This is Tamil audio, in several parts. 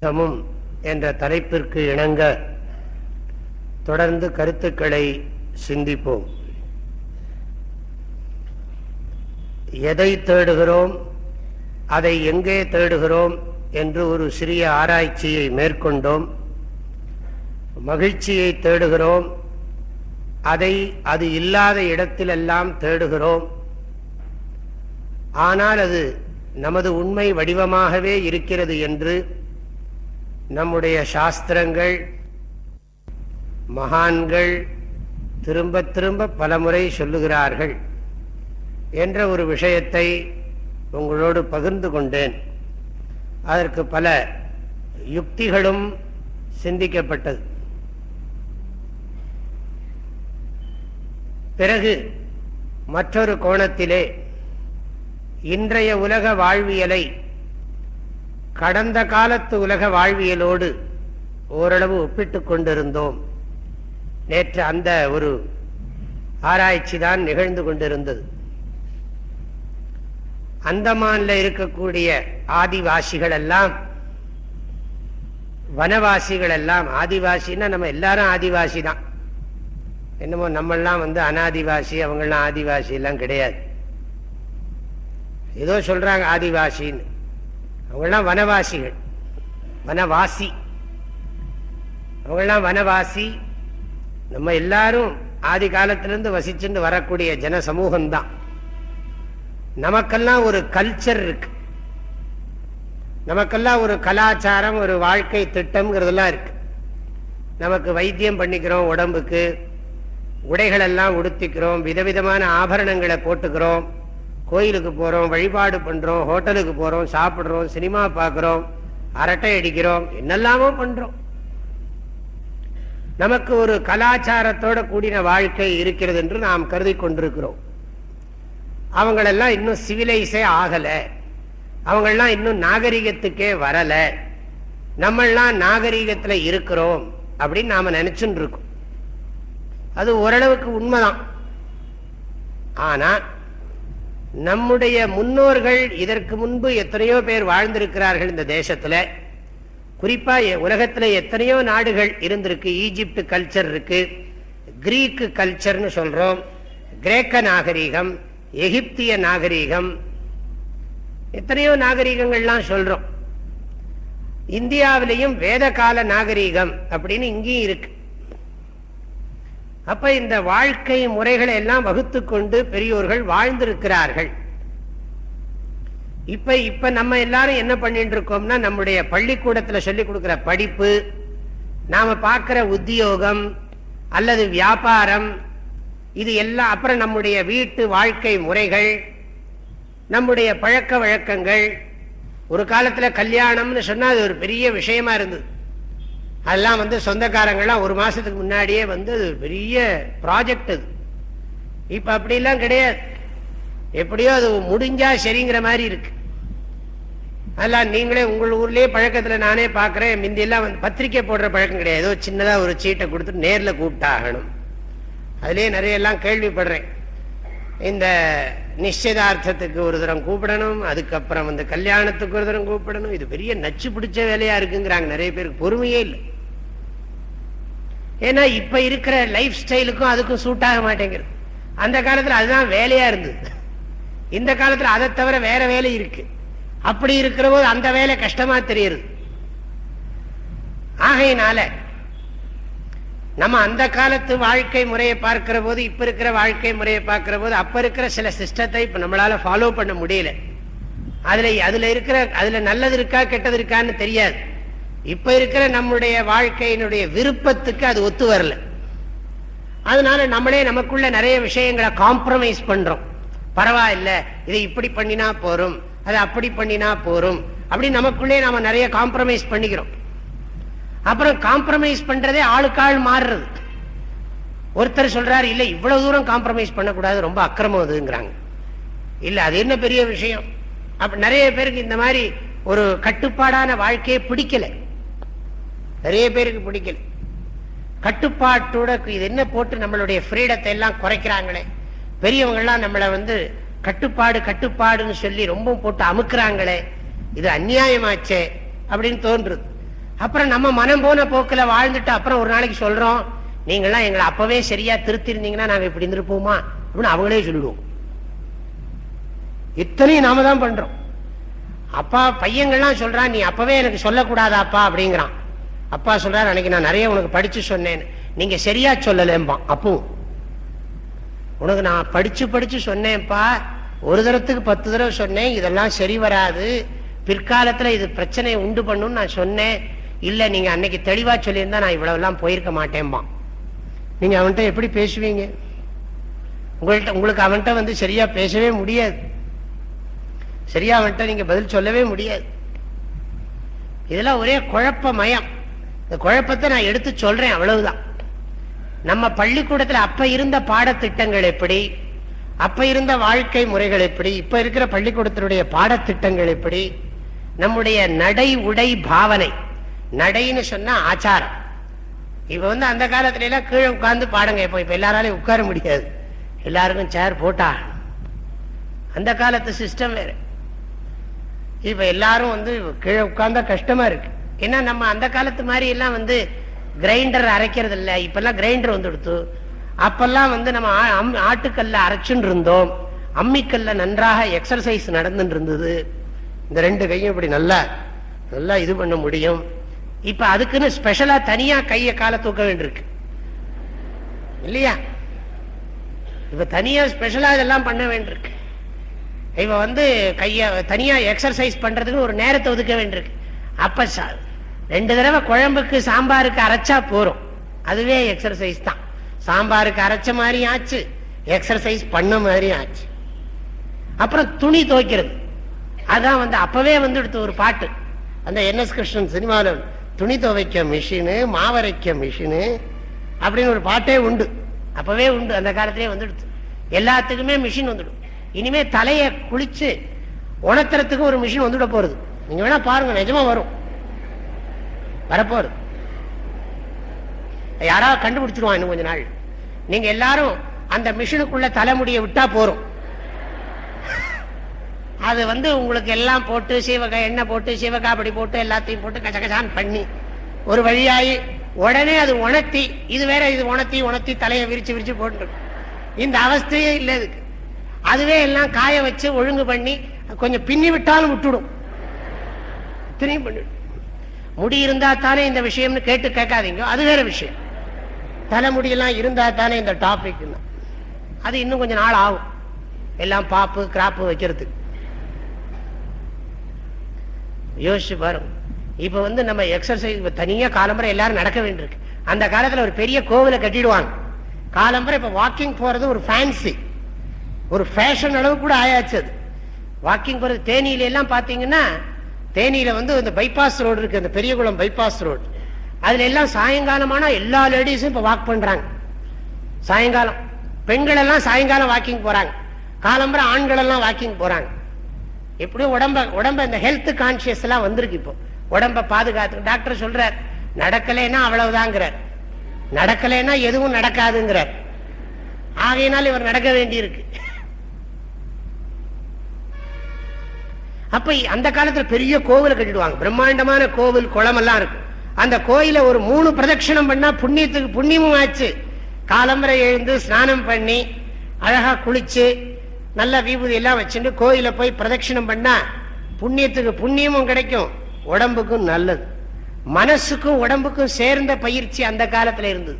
சமும் என்ற தலைப்பிற்கு இணங்க தொடர்ந்து கருத்துக்களை சிந்திப்போம். எதை தேடுகிறோம்? அதை எங்கே தேடுகிறோம்? என்று ஒரு சிறிய ஆராய்ச்சியை மேற்கொண்டோம். மகிழ்ச்சியை தேடுகிறோம். அதை அது இல்லாத இடத்திலெல்லாம் தேடுகிறோம். ஆனால் அது நமது உண்மை வடிவமாகவே இருக்கிறது என்று நம்முடைய சாஸ்திரங்கள் மகான்கள் திரும்ப திரும்ப பலமுறை சொல்லுகிறார்கள் என்ற ஒரு விஷயத்தை உங்களோடு பகிர்ந்து கொண்டேன். அதற்கு பல யுக்திகளும் சிந்திக்கப்பட்டது. பிறகு மற்றொரு கோணத்திலே இன்றைய உலக வாழ்வியலை கடந்த காலத்து உலக வாழ்வியலோடு ஓரளவு ஒப்பிட்டு கொண்டிருந்தோம். நேற்று அந்த ஒரு ஆராய்ச்சி தான் நிகழ்ந்து கொண்டிருந்தது. அந்தமான்ல இருக்கக்கூடிய ஆதிவாசிகள் எல்லாம் வனவாசிகள் எல்லாம் ஆதிவாசின்னா நம்ம எல்லாரும் ஆதிவாசி தான். என்னமோ நம்மெல்லாம் வந்து அனாதிவாசி அவங்கெல்லாம் ஆதிவாசி எல்லாம் கிடையாது. ஏதோ சொல்றாங்க ஆதிவாசின்னு. அவங்கெல்லாம் வனவாசிகள். வனவாசி. அவங்கெல்லாம் வனவாசி. நம்ம எல்லாரும் ஆதி காலத்திலிருந்து வசிச்சுட்டு வரக்கூடிய ஜன சமூகம்தான் நமக்கெல்லாம் ஒரு கல்ச்சர் இருக்கு. நமக்கெல்லாம் ஒரு கலாச்சாரம் ஒரு வாழ்க்கை திட்டம்ங்கிறதெல்லாம் இருக்கு. நமக்கு வைத்தியம் பண்ணிக்கிறோம் உடம்புக்கு. உடைகளெல்லாம் உடுத்திக்கிறோம். விதவிதமான ஆபரணங்களை போட்டுக்கிறோம். கோயிலுக்கு போகிறோம் வழிபாடு பண்ணுறோம் ஹோட்டலுக்கு போகிறோம் சாப்பிட்றோம் சினிமா பார்க்குறோம் அரட்டை அடிக்கிறோம் என்னெல்லாமோ பண்ணுறோம் நமக்கு ஒரு கலாச்சாரத்தோட கூடின வாழ்க்கை இருக்கிறது என்று நாம் கருதி கொண்டிருக்கிறோம். அவங்களெல்லாம் இன்னும் சிவிலைஸே ஆகலை. அவங்கெல்லாம் இன்னும் நாகரிகத்துக்கே வரலை. நம்மெல்லாம் நாகரிகத்தில் இருக்கிறோம் அப்படின்னு நாம் நினச்சுன்னு இருக்கோம். அது ஓரளவுக்கு உண்மைதான். ஆனால் நம்முடைய முன்னோர்கள் இதற்கு முன்பு எத்தனையோ பேர் வாழ்ந்திருக்கிறார்கள் இந்த தேசத்துல. குறிப்பா உலகத்துல எத்தனையோ நாடுகள் இருந்திருக்கு. ஈஜிப்ட் கல்ச்சர் இருக்கு. கிரீக்கு கல்ச்சர்னு சொல்றோம். கிரேக்க நாகரீகம் எகிப்திய நாகரீகம் எத்தனையோ நாகரீகங்கள்லாம் சொல்றோம். இந்தியாவிலையும் வேத கால நாகரீகம் அப்படின்னு இங்கேயும் இருக்கு. அப்ப இந்த வாழ்க்கை முறைகளை எல்லாம் வகுத்து கொண்டு பெரியோர்கள் வாழ்ந்திருக்கிறார்கள். இப்ப இப்ப நம்ம எல்லாரும் என்ன பண்ணிட்டு இருக்கோம்னா நம்முடைய பள்ளிக்கூடத்துல சொல்லி கொடுக்கிற படிப்பு நாம பார்க்கிற உத்தியோகம் அல்லது வியாபாரம் இது எல்லாம் அப்புறம் நம்முடைய வீட்டு வாழ்க்கை முறைகள் நம்முடைய பழக்க வழக்கங்கள். ஒரு காலத்துல கல்யாணம்னு சொன்னா அது ஒரு பெரிய விஷயமா இருந்தது. அதெல்லாம் வந்து சொந்தக்காரங்கள்லாம் ஒரு மாசத்துக்கு முன்னாடியே வந்து அது பெரிய ப்ராஜெக்ட் அது. இப்ப அப்படிலாம் கிடையாது. எப்படியோ அது முடிஞ்சா சரிங்கிற மாதிரி இருக்கு. அதெல்லாம் நீங்களே உங்கள் ஊர்லயே பழக்கத்துல நானே பாக்குறேன். முந்தியெல்லாம் வந்து பத்திரிக்கை போடுற பழக்கம் கிடையாது. ஏதோ சின்னதா ஒரு சீட்டை கொடுத்து நேர்ல கூப்பிட்டாகணும். அதுலயே நிறைய எல்லாம் கேள்விப்படுறேன். இந்த நிச்சயதார்த்தத்துக்கு ஒரு தரம் கூப்பிடணும். அதுக்கப்புறம் வந்து கல்யாணத்துக்கு ஒரு தரம் கூப்பிடணும். இது பெரிய நச்சு பிடிச்ச வேலையா இருக்குங்கிறாங்க நிறைய பேருக்கு. பொறுமையே இல்லை. ஏன்னா இப்ப இருக்கிற லைஃப் ஸ்டைலுக்கும் அதுக்கும் சூட் ஆக மாட்டேங்கிறது. அந்த காலத்துல அதுதான் வேலையா இருந்தது. இந்த காலத்துல அதை தவிர வேற வேலை இருக்கு. அப்படி இருக்கிற போது அந்த வேலை கஷ்டமா தெரியுது. ஆகையினால நம்ம அந்த காலத்து வாழ்க்கை முறையை பார்க்கிற போது இப்ப இருக்கிற வாழ்க்கை முறையை பார்க்கிற போது அப்ப இருக்கிற சில சிஸ்டத்தை இப்ப நம்மளால ஃபாலோ பண்ண முடியல. அதுல அதுல இருக்கிற அதுல நல்லது இருக்கா கெட்டது இருக்கான்னு தெரியாது. இப்ப இருக்கிற நம்முடைய வாழ்க்கையினுடைய விருப்பத்துக்கு அது ஒத்து வரல. அதனால நம்மளே நமக்குள்ள நிறைய விஷயங்களை காம்ப்ரமைஸ் பண்றோம். பரவாயில்ல இதை இப்படி பண்ணினா போறோம் அதை அப்படி பண்ணினா போறோம் அப்படி நமக்குள்ளே நாம நிறைய காம்ப்ரமைஸ் பண்ணிக்கிறோம். அப்புறம் காம்ப்ரமைஸ் பண்றதே ஆளுக்காள் மாறுறது. ஒருத்தர் சொல்றாரு இல்ல இவ்வளவு தூரம் காம்ப்ரமைஸ் பண்ணக்கூடாது ரொம்ப அக்கிரமம் அதுங்கிறாங்க. இல்ல அது என்ன பெரிய விஷயம்? அப்ப நிறைய பேருக்கு இந்த மாதிரி ஒரு கட்டுப்பாடான வாழ்க்கையை பிடிக்கல. நிறைய பேருக்கு பிடிக்கல. கட்டுப்பாட்டோட இது என்ன போட்டு நம்மளுடைய ஃப்ரீடத்தை எல்லாம் குறைக்கிறாங்களே. பெரியவங்கள்லாம் நம்மளை வந்து கட்டுப்பாடு கட்டுப்பாடுன்னு சொல்லி ரொம்ப போட்டு அமுக்குறாங்களே. இது அந்நியாயமாச்சே அப்படின்னு தோன்றுது. அப்புறம் நம்ம மனம் போன போக்கில் வாழ்ந்துட்டு அப்புறம் ஒரு நாளைக்கு சொல்றோம் நீங்களாம் எங்களை அப்பவே சரியா திருத்திருந்தீங்கன்னா நாங்க இப்படி இருந்திருப்போமா? அப்படின்னு அவங்களே சொல்லிடுவோம் இத்தனையும் நாம தான் பண்றோம். அப்பா பையங்கள்லாம் சொல்றான் நீ அப்பவே எனக்கு சொல்லக்கூடாதாப்பா அப்படிங்கிறான். அப்பா சொல்றாரு அன்னைக்கு நான் நிறைய உனக்கு படிச்சு சொன்னேன். நீங்க சரியா சொல்லலேம்பான் அப்போ உனக்கு நான் படிச்சு படிச்சு சொன்னேன்ப்பா. ஒரு தரத்துக்கு பத்து தடவை சொன்னேன். இதெல்லாம் சரி வராது. பிற்காலத்துல இது பிரச்சனையை உண்டு பண்ணும் நான் சொன்னேன். இல்ல நீங்க அன்னைக்கு தெளிவா சொல்லியிருந்தா நான் இவ்வளவுலாம் போயிருக்க மாட்டேன்பான் நீங்க அவன்கிட்ட எப்படி பேசுவீங்க? உங்கள்கிட்ட உங்களுக்கு அவன்கிட்ட வந்து சரியா பேசவே முடியாது. சரியா அவன்கிட்ட நீங்க பதில் சொல்லவே முடியாது. இதெல்லாம் ஒரே குழப்ப மயம் இந்த குழப்பத்தை நான் எடுத்து சொல்றேன் அவ்வளவுதான். நம்ம பள்ளிக்கூடத்தில் அப்ப இருந்த பாடத்திட்டங்கள் எப்படி? அப்ப இருந்த வாழ்க்கை முறைகள் எப்படி? இப்ப இருக்கிற பள்ளிக்கூடத்தினுடைய பாடத்திட்டங்கள் எப்படி? நம்முடைய நடை உடை பாவனை. நடைன்னு சொன்னா ஆச்சாரம். இப்ப வந்து அந்த காலத்துல எல்லாம் கீழே உட்கார்ந்து பாடங்க. இப்ப இப்ப எல்லாராலையும் உட்கார முடியாது. எல்லாருக்கும் சேர் போட்டா அந்த காலத்து சிஸ்டம் வேற. இப்ப எல்லாரும் வந்து கீழே உட்கார்ந்தா கஷ்டமா இருக்கு. ஏன்னா நம்ம அந்த காலத்து மாதிரி எல்லாம் வந்து கிரைண்டர் அரைக்கிறது இல்லை இப்பெல்லாம் கிரைண்டர் வந்து கொடுத்து அப்பெல்லாம் வந்து நம்ம ஆ- அம்- ஆட்டுக்கல்ல அரைச்சுன்னு இருந்தோம். அம்மிக்கல்ல நன்றாக எக்ஸசைஸ் நடந்துட்டு இருந்தது. இந்த ரெண்டு கையும் இப்படி நல்லா நல்லா இது பண்ண முடியும். இப்ப அதுக்குன்னு ஸ்பெஷலா தனியா கைய காலை தூக்க வேண்டியிருக்கு. இல்லையா? இப்ப தனியா ஸ்பெஷலா இதெல்லாம் பண்ண வேண்டியிருக்கு. இப்ப வந்து கைய தனியா எக்ஸசைஸ் பண்றதுக்கு ஒரு நேரத்தை ஒதுக்க வேண்டியிருக்கு. அப்ப ரெண்டு தடவை குழம்புக்கு சாம்பாருக்கு அரைச்சா போறோம் அதுவே எக்ஸசைஸ் தான். சாம்பாருக்கு அரைச்ச மாதிரி ஆச்சு. எக்ஸசைஸ் பண்ண மாதிரி ஆச்சு. அப்புறம் துணி துவைக்கிறது. அதான் வந்து அப்பவே வந்து எடுத்த ஒரு பாட்டு. அந்த என்எஸ் கிருஷ்ணன் சினிமாவில் துணி துவைக்க மிஷினு மாவரைக்க மிஷினு அப்படின்னு ஒரு பாட்டே உண்டு. அப்பவே உண்டு. அந்த காலத்திலே வந்துடுச்சு எல்லாத்துக்குமே மிஷின் வந்துடும். இனிமே தலையை குளிச்சு உணத்துறதுக்கு ஒரு மிஷின் வந்துட போறது. நீங்க வேணா பாருங்க நிஜமா வரும். வரப்போறது யாராவது கண்டுபிடிச்சிருவான் இன்னும் கொஞ்ச நாள். நீங்க எல்லாரும் அந்த மிஷினுக்குள்ள தலைமுடியை விட்டா போறோம் அது வந்து உங்களுக்கு எல்லாம் போட்டு சீவகா எண்ணெய் போட்டு சிவகாபடி போட்டு எல்லாத்தையும் போட்டு கசகசான் பண்ணி ஒரு வழியாயி உடனே அது உணர்த்தி இது வேற இது உணர்த்தி உணர்த்தி தலையை விரிச்சு விரிச்சு போட்டு இந்த அவஸ்தையே இல்லை இதுக்கு அதுவே எல்லாம் காய வச்சு ஒழுங்கு பண்ணி கொஞ்சம் பின்னி விட்டாலும் விட்டுடும். திரும்பி பண்ணிடும். முடி இருந்தா தானே இந்த விஷயம்னு கேட்டு கேட்காதீங்க. அது வேற விஷயம். தலைமுடியெல்லாம் இருந்தா தானே இந்த டாபிக் அது இன்னும் கொஞ்சம் நாள் ஆகும். எல்லாம் பாப்பு கிராப்பு வைக்கிறதுக்கு. யோசிச்சு பாருங்க. இப்ப வந்து நம்ம எக்ஸசைஸ் தனியா காலம்பரை எல்லாரும் நடக்க வேண்டியிருக்கு. அந்த காலத்துல ஒரு பெரிய கோவிலை கட்டிடுவாங்க. காலம்பரை இப்ப வாக்கிங் போறது ஒரு ஃபேன்சி ஒரு ஃபேஷன் அளவு கூட ஆயாச்சு அது. வாக்கிங் போறது தேனியில எல்லாம் பாத்தீங்கன்னா தேனியில வந்து இந்த பைபாஸ் ரோடு இருக்கு அந்த பெரியகுளம் பைபாஸ் ரோடு அதுல எல்லாம் சாயங்காலமானா எல்லா லேடிஸும் இப்ப வாக் பண்றாங்க. சாயங்காலம். பெண்கள் எல்லாம் சாயங்காலம் வாக்கிங் போறாங்க. காலம்புற ஆண்கள் எல்லாம் வாக்கிங் போறாங்க. எப்படியும் உடம்ப உடம்ப இந்த ஹெல்த் கான்சியஸ் எல்லாம் வந்திருக்கு இப்போ. உடம்ப பாதுகாத்து டாக்டர் சொல்றார் நடக்கலைன்னா அவ்வளவுதாங்கிறார். நடக்கலைன்னா எதுவும் நடக்காதுங்கிறார். ஆகையினால் இவர் நடக்க வேண்டியிருக்கு. அப்ப அந்த காலத்துல பெரிய கோவிலை கட்டிடுவாங்க. பிரம்மாண்டமான கோவில் குளம் எல்லாம் இருக்கு அந்த கோயில ஒரு மூணு பிரதட்சணம் பண்ணா புண்ணியத்துக்கு புண்ணியமும் ஆச்சு. காலம்பரை எழுந்து ஸ்நானம் பண்ணி அழகா குளிச்சு நல்ல விபூதி எல்லாம் வச்சுட்டு கோயில போய் பிரதட்சணம் பண்ணா புண்ணியத்துக்கு புண்ணியமும் கிடைக்கும். உடம்புக்கும் நல்லது. மனசுக்கும் உடம்புக்கும் சேர்ந்த பயிற்சி அந்த காலத்துல இருந்தது.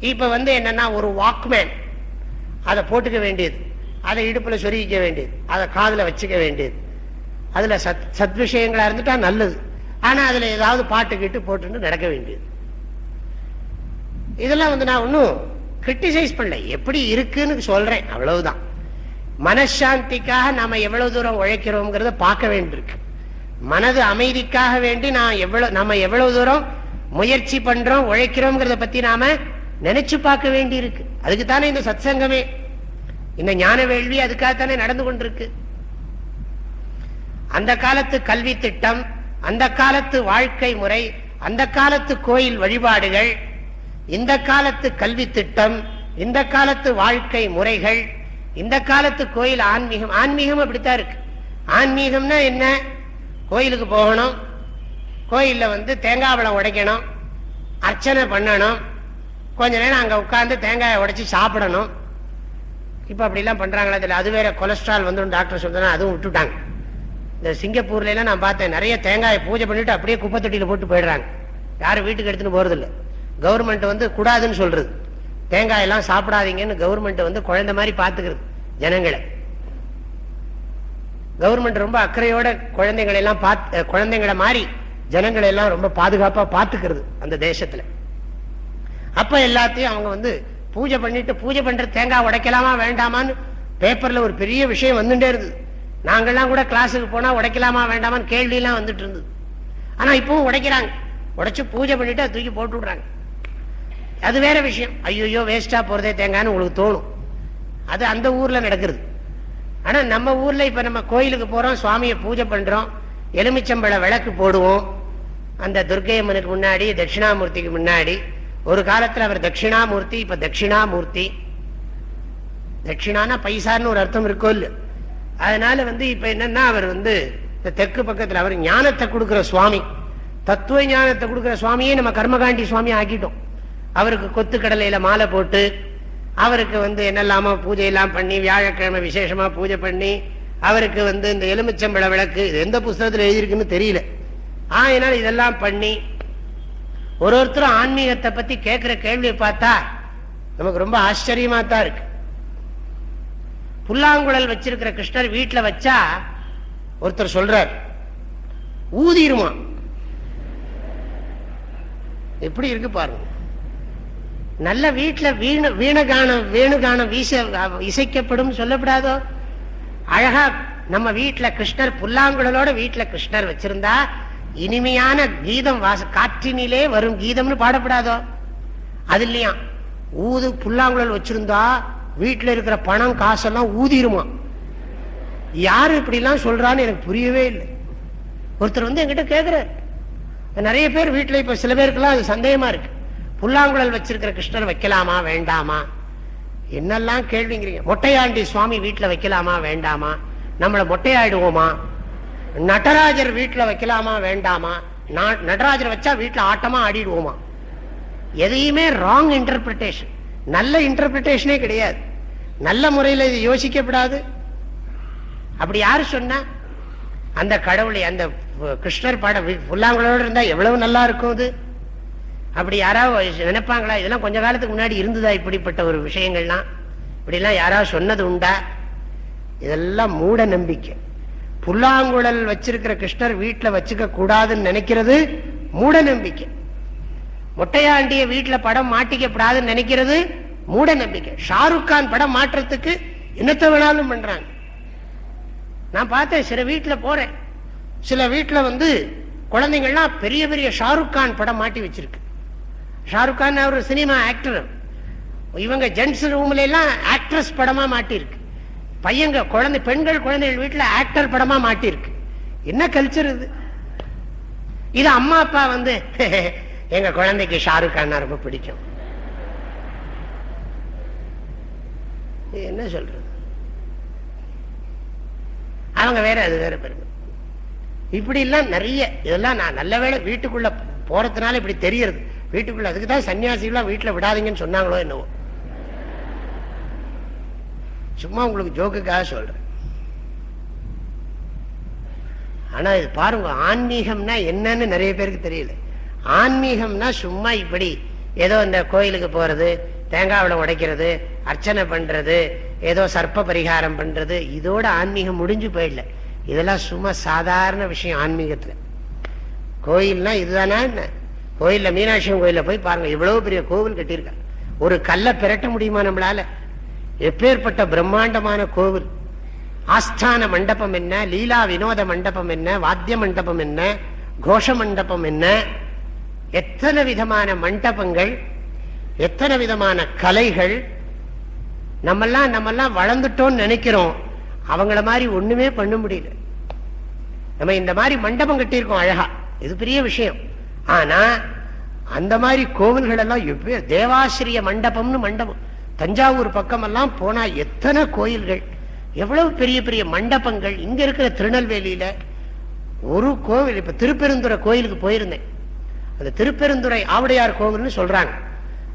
இப்ப வந்து என்னன்னா ஒரு வாக்மேன் அதை போட்டுக்க வேண்டியது. அதை இடுப்புல சொருகிக்க வேண்டியது. அதை காதில் வச்சுக்க வேண்டியது. அதுல சத் சத் விஷயங்களா இருந்துட்டா நல்லது. ஆனா அதுல ஏதாவது பாட்டு கிட்டு போட்டுட்டு நடக்க வேண்டியது. இதெல்லாம் வந்து நான் ஒன்றும் கிரிட்டிசைஸ் பண்ணல. எப்படி இருக்குன்னு சொல்றேன். அவ்வளவுதான். மனசாந்திக்காக நாம எவ்வளவு தூரம் உழைக்கிறோங்கிறத பார்க்க வேண்டியிருக்கு. மனது அமைதிக்காக வேண்டி நான் எவ்வளவு நம்ம எவ்வளவு தூரம் முயற்சி பண்றோம் உழைக்கிறோங்கிறத பத்தி நாம நினைச்சு பார்க்க வேண்டி இருக்கு அதுக்கு தானே இந்த சத்சங்கமே. இந்த ஞான வேள்வி அதுக்காகத்தானே நடந்து கொண்டிருக்கு. அந்த காலத்து கல்வி திட்டம் அந்த காலத்து வாழ்க்கை முறை அந்த காலத்து கோயில் வழிபாடுகள் இந்த காலத்து கல்வி திட்டம் இந்த காலத்து வாழ்க்கை முறைகள் இந்த காலத்து கோயில் ஆன்மீகம் ஆன்மீகம் அப்படித்தான் இருக்கு. ஆன்மீகம்னா என்ன? கோயிலுக்கு போகணும் கோயிலில் வந்து தேங்காய் பழம் உடைக்கணும் அர்ச்சனை பண்ணணும் கொஞ்ச நேரம் அங்கே உட்காந்து தேங்காயை உடைச்சி சாப்பிடணும். இப்போ அப்படிலாம் பண்ணுறாங்களா தெரியல. அது வேற கொலஸ்ட்ரால் வந்து டாக்டர் சொல்றேன்னா அதுவும் விட்டுட்டாங்க. இந்த சிங்கப்பூர்ல எல்லாம் நான் பார்த்தேன். நிறைய தேங்காயை பூஜை பண்ணிட்டு அப்படியே குப்பை தொட்டியில போட்டு போயிடுறாங்க. யாரும் வீட்டுக்கு எடுத்துன்னு போறதில்லை. கவர்மெண்ட் வந்து கூடாதுன்னு சொல்றது. தேங்காயெல்லாம் சாப்பிடாதீங்கன்னு கவர்மெண்ட் வந்து குழந்தை மாதிரி பார்த்துக்கிறது ஜனங்களை. கவர்மெண்ட் ரொம்ப அக்கறையோட குழந்தைங்களை எல்லாம் பார்த்து குழந்தைங்களை மாதிரி ஜனங்களை எல்லாம் ரொம்ப பாதுகாப்பா பார்த்துக்கிறது அந்த தேசத்துல. அப்ப எல்லாத்தையும் அவங்க வந்து பூஜை பண்ணிட்டு பூஜை பண்ற தேங்காய் உடைக்கலாமா வேண்டாமான்னு பேப்பர்ல ஒரு பெரிய விஷயம் வந்துட்டே இருந்தது. நாங்கள்லாம் கூட கிளாஸுக்கு போனா உடைக்கலாமா வேண்டாமான்னு கேள்வி எல்லாம் வந்துட்டு இருந்தது. ஆனா இப்பவும் உடைக்கிறாங்க. உடைச்சு பூஜை பண்ணிட்டு அதை தூக்கி போட்டு விடுறாங்க. அது வேற விஷயம். ஐயோயோ வேஸ்டா போறதே தேங்கான்னு உங்களுக்கு தோணும். அது அந்த ஊர்ல நடக்கிறது. ஆனா நம்ம ஊர்ல இப்ப நம்ம கோயிலுக்கு போறோம் சுவாமியை பூஜை பண்றோம் எலுமிச்சம்பழ விளக்கு போடுவோம். அந்த துர்க்கையம்மனுக்கு முன்னாடி தட்சிணாமூர்த்திக்கு முன்னாடி ஒரு காலத்துல அவர் தட்சிணாமூர்த்தி இப்ப தட்சிணாமூர்த்தி. தட்சிணானா பைசான்னு ஒரு அர்த்தம் இருக்கோ இல்லை அதனால வந்து இப்ப என்னன்னா அவர் வந்து இந்த தெற்கு பக்கத்தில் அவர் ஞானத்தை கொடுக்கிற சுவாமி. தத்துவ ஞானத்தை கொடுக்கிற சுவாமியே நம்ம கர்மகாண்டி சுவாமி ஆக்கிட்டோம். அவருக்கு கொத்து கடலையில மாலை போட்டு அவருக்கு வந்து என்னெல்லாமோ பூஜையெல்லாம் பண்ணி வியாழக்கிழமை விசேஷமா பூஜை பண்ணி அவருக்கு வந்து இந்த எலுமிச்சம்பழ விளக்கு இது எந்த புஸ்தகத்தில் எழுதியிருக்குன்னு தெரியல. ஆயினால் இதெல்லாம் பண்ணி ஒரு ஒருத்தரும் ஆன்மீகத்தை பத்தி கேட்கிற கேள்வியை பார்த்தா நமக்கு ரொம்ப ஆச்சரியமா தான் இருக்கு. புல்லாங்குழல் வச்சிருக்கிற கிருஷ்ணர் வீட்டில் வச்சா ஒருத்தர் சொல்றார் ஊதிருமா? எப்படி இருக்கு பாருங்க. நல்ல வீட்டுல வீண வீணகானம் வேணுகானம் வீச இசைக்கப்படும் சொல்லப்படாதோ? அழகா நம்ம வீட்டில் கிருஷ்ணர் புல்லாங்குழலோட வீட்டில் கிருஷ்ணர் வச்சிருந்தா இனிமையான கீதம் வாச காற்றினிலே வரும் கீதம்னு பாடப்படாதோ? அது இல்லையா? ஊது புல்லாங்குழல் வச்சிருந்தா வீட்டில் இருக்கிற பணம் காசெல்லாம் ஊதிருமா? யார் இப்படிலாம் சொல்கிறான்னு எனக்கு புரியவே இல்லை. ஒருத்தர் வந்து என்கிட்ட கேட்குறாரு நிறைய பேர் வீட்டில் இப்போ சில பேருக்கெல்லாம் அது சந்தேகமாக இருக்கு. புல்லாங்குழல் வச்சிருக்கிற கிருஷ்ணர் வைக்கலாமா வேண்டாமா? என்னெல்லாம் கேள்விங்கிறீங்க? மொட்டையாண்டி சுவாமி வீட்டில் வைக்கலாமா வேண்டாமா? நம்மளை மொட்டையாயிடுவோமா? நடராஜர் வீட்டில் வைக்கலாமா வேண்டாமா? நடராஜர் வச்சா வீட்டில் ஆட்டமாக ஆடிடுவோமா? எதையுமே ராங் இன்டர்பிரிட்டேஷன் நல்ல இன்டர்பிரிட்டேஷனே கிடையாது. நல்ல முறையில் இது யோசிக்கப்படாது. அப்படி யாரு சொன்ன அந்த கடவுளை அந்த கிருஷ்ணர் பாட புல்லாங்குழலோடு இருந்தா எவ்வளவு நல்லா இருக்கும் அது? அப்படி யாராவது நினைப்பாங்களா இதெல்லாம் கொஞ்ச காலத்துக்கு முன்னாடி இருந்ததா இப்படிப்பட்ட ஒரு விஷயங்கள்லாம் இப்படிலாம் யாராவது சொன்னது உண்டா? இதெல்லாம் மூட நம்பிக்கை. புல்லாங்குழல் வச்சிருக்கிற கிருஷ்ணர் வீட்டில் வச்சுக்க கூடாதுன்னு நினைக்கிறது மூட நம்பிக்கை. மொட்டையாண்டிய வீட்டுல படம் மாட்டிக்கப்படாதுன்னு நினைக்கிறது மூட நம்பிக்கை. ஷாருக் கான் படம் மாற்றத்துக்கு என்னத்தை வேணாலும் பண்றாங்க. நான் பார்த்தேன் சில வீட்டுல போறேன். சில வீட்டுல வந்து குழந்தைங்கள்லாம் பெரிய பெரிய ஷாருக் கான் படம் மாட்டி வச்சிருக்கு. ஷாருக் கான் அவர் சினிமா ஆக்டர். இவங்க ஜென்ஸ் ரூம்ல எல்லாம் ஆக்ட்ரஸ் படமா மாட்டிருக்கு பையங்க குழந்தை பெண்கள் குழந்தைகள் வீட்டுல ஆக்டர் படமா மாட்டிருக்கு என்ன கல்ச்சர் இது? இது அம்மா அப்பா வந்து எங்க குழந்தைக்கு ஷாருக் கான் ரொம்ப பிடிக்கும். என்ன சொல்றது? அவங்க வேற அது வேற பெருமை. இப்படி எல்லாம் நிறைய இதெல்லாம் நான் நல்ல வேலை வீட்டுக்குள்ள போறதுனால இப்படி தெரியறது. வீட்டுக்குள்ள அதுக்கு தான் சன்னியாசிகளாம் வீட்டுல விடாதீங்கன்னு சொன்னாங்களோ என்னவோ. சும்மா உங்களுக்கு ஜோக்குக்காக சொல்றேன். ஆனா இது பாருங்க ஆன்மீகம்னா என்னன்னு நிறைய பேருக்கு தெரியல. ஆன்மீகம்னா சும்மா இப்படி. ஏதோ இந்த கோயிலுக்கு போறது தேங்காவில உடைக்கிறது அர்ச்சனை பண்றது ஏதோ சர்ப்ப பரிகாரம் பண்றது இதோட ஆன்மீகம் முடிஞ்சு போயிடல. இதெல்லாம் சும்மா சாதாரண விஷயம் ஆன்மீகத்துல. கோயில்னா இதுதானா என்ன? கோயில்ல மீனாட்சியம் கோயில போய் பாருங்க இவ்வளவு பெரிய கோவில் கட்டியிருக்க ஒரு கல்லை பிரட்ட முடியுமா நம்மளால? எப்பேற்பட்ட பிரம்மாண்டமான கோவில். ஆஸ்தான மண்டபம் என்ன? லீலா வினோத மண்டபம் என்ன? வாத்திய மண்டபம் என்ன? கோஷ மண்டபம் என்ன? எத்தனை விதமான மண்டபங்கள் எத்தனை விதமான கலைகள் நம்மெல்லாம் நம்மெல்லாம் வளர்ந்துட்டோம்னு நினைக்கிறோம். அவங்கள மாதிரி ஒண்ணுமே பண்ண முடியல. நம்ம இந்த மாதிரி மண்டபம் கட்டியிருக்கோம் அழகா. இது பெரிய விஷயம். ஆனா அந்த மாதிரி கோவில்கள் எல்லாம் தேவாசிரிய மண்டபம்னு மண்டபம். தஞ்சாவூர் பக்கம் எல்லாம் போனா எத்தனை கோயில்கள். எவ்வளவு பெரிய பெரிய மண்டபங்கள். இங்க இருக்கிற திருநெல்வேலியில ஒரு கோவில் இப்ப திருப்பெருந்துறை கோயிலுக்கு போயிருந்தேன். அந்த திருப்பெருந்துறை ஆவுடையார் கோவில்னு சொல்றாங்க.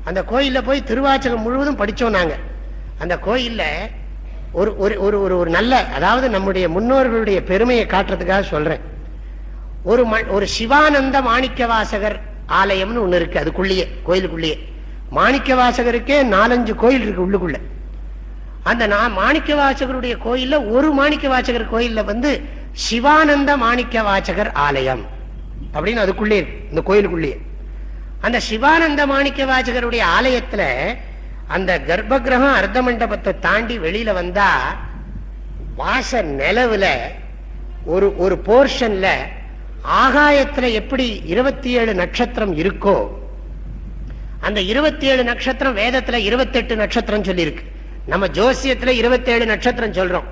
அந்த கோயிலில் போய் திருவாச்சகம் முழுவதும் படித்தோம் நாங்கள் அந்த கோயிலில் ஒரு ஒரு ஒரு ஒரு ஒரு நல்ல அதாவது நம்முடைய முன்னோர்களுடைய பெருமையை காட்டுறதுக்காக சொல்கிறேன் ஒரு ம- ஒரு சிவானந்த மாணிக்கவாசகர் ஆலயம்னு ஒன்று இருக்குது அதுக்குள்ளேயே கோயிலுக்குள்ளேயே. மாணிக்கவாசகருக்கே நாலஞ்சு கோயில் இருக்குது உள்ளுக்குள்ள. அந்த நான் மாணிக்கவாசகருடைய கோயிலில் ஒரு மாணிக்க கோயிலில் வந்து சிவானந்த மாணிக்கவாசகர் ஆலயம். அப்படின்னு அதுக்குள்ளே இருக்கு இந்த கோயிலுக்குள்ளேயே அந்த சிவானந்த மாணிக்க வாசகருடைய ஆலயத்துல அந்த கர்ப்பகிரகம் அர்த்த மண்டபத்தை தாண்டி வெளியில வந்தா வாச நிலவுல ஒரு ஒரு போர்ஷன்ல ஆகாயத்துல எப்படி இருபத்தி ஏழு நட்சத்திரம் இருக்கோ அந்த இருபத்தி ஏழு நட்சத்திரம் வேதத்துல இருபத்தெட்டு நட்சத்திரம் சொல்லியிருக்கு. நம்ம ஜோசியத்துல இருபத்தேழு நட்சத்திரம் சொல்றோம்.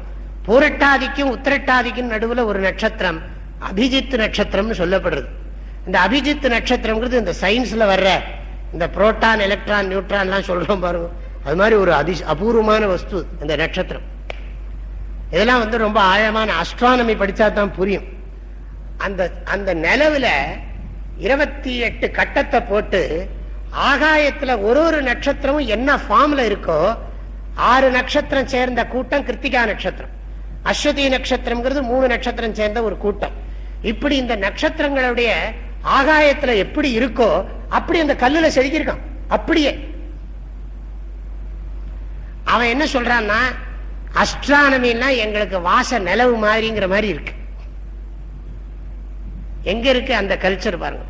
பூரட்டாதிக்கும் உத்திரட்டாதிக்கும் நடுவுல ஒரு நட்சத்திரம். அபிஜித் நட்சத்திரம்னு சொல்லப்படுறது. இந்த அபிஜித் நட்சத்திரம்ங்கிறது இந்த சயின்ஸில் வர்ற இந்த புரோட்டான் எலக்ட்ரான் நியூட்ரான் எல்லாம் சொல்றோம் பாருங்க. அது மாதிரி ஒரு அதி அபூர்வமான வஸ்து இந்த நட்சத்திரம். இதெல்லாம் வந்து ரொம்ப ஆழமான அஸ்ட்ரானமி படித்தா தான் புரியும். அந்த அந்த நிலவுல இருபத்தி எட்டு கட்டத்தை போட்டு ஆகாயத்துல ஒரு ஒரு நட்சத்திரமும் என்ன ஃபார்ம்ல இருக்கோ ஆறு நட்சத்திரம் சேர்ந்த கூட்டம் கிருத்திகா நட்சத்திரம். அஸ்வதி நட்சத்திரம்ங்கிறது மூணு நட்சத்திரம் சேர்ந்த ஒரு கூட்டம். இப்படி இந்த நட்சத்திரங்களுடைய ஆகாயத்துல எப்படி இருக்கோ அப்படி அந்த கல்லுல செதுக்கியிருக்கான். அப்படியே. அவன் என்ன சொல்றான்னா அஸ்ட்ரானமின்னா எங்களுக்கு வாச நிலவு மாதிரிங்கிற மாதிரி இருக்கு. எங்க இருக்கு அந்த கல்ச்சர் பாருங்க.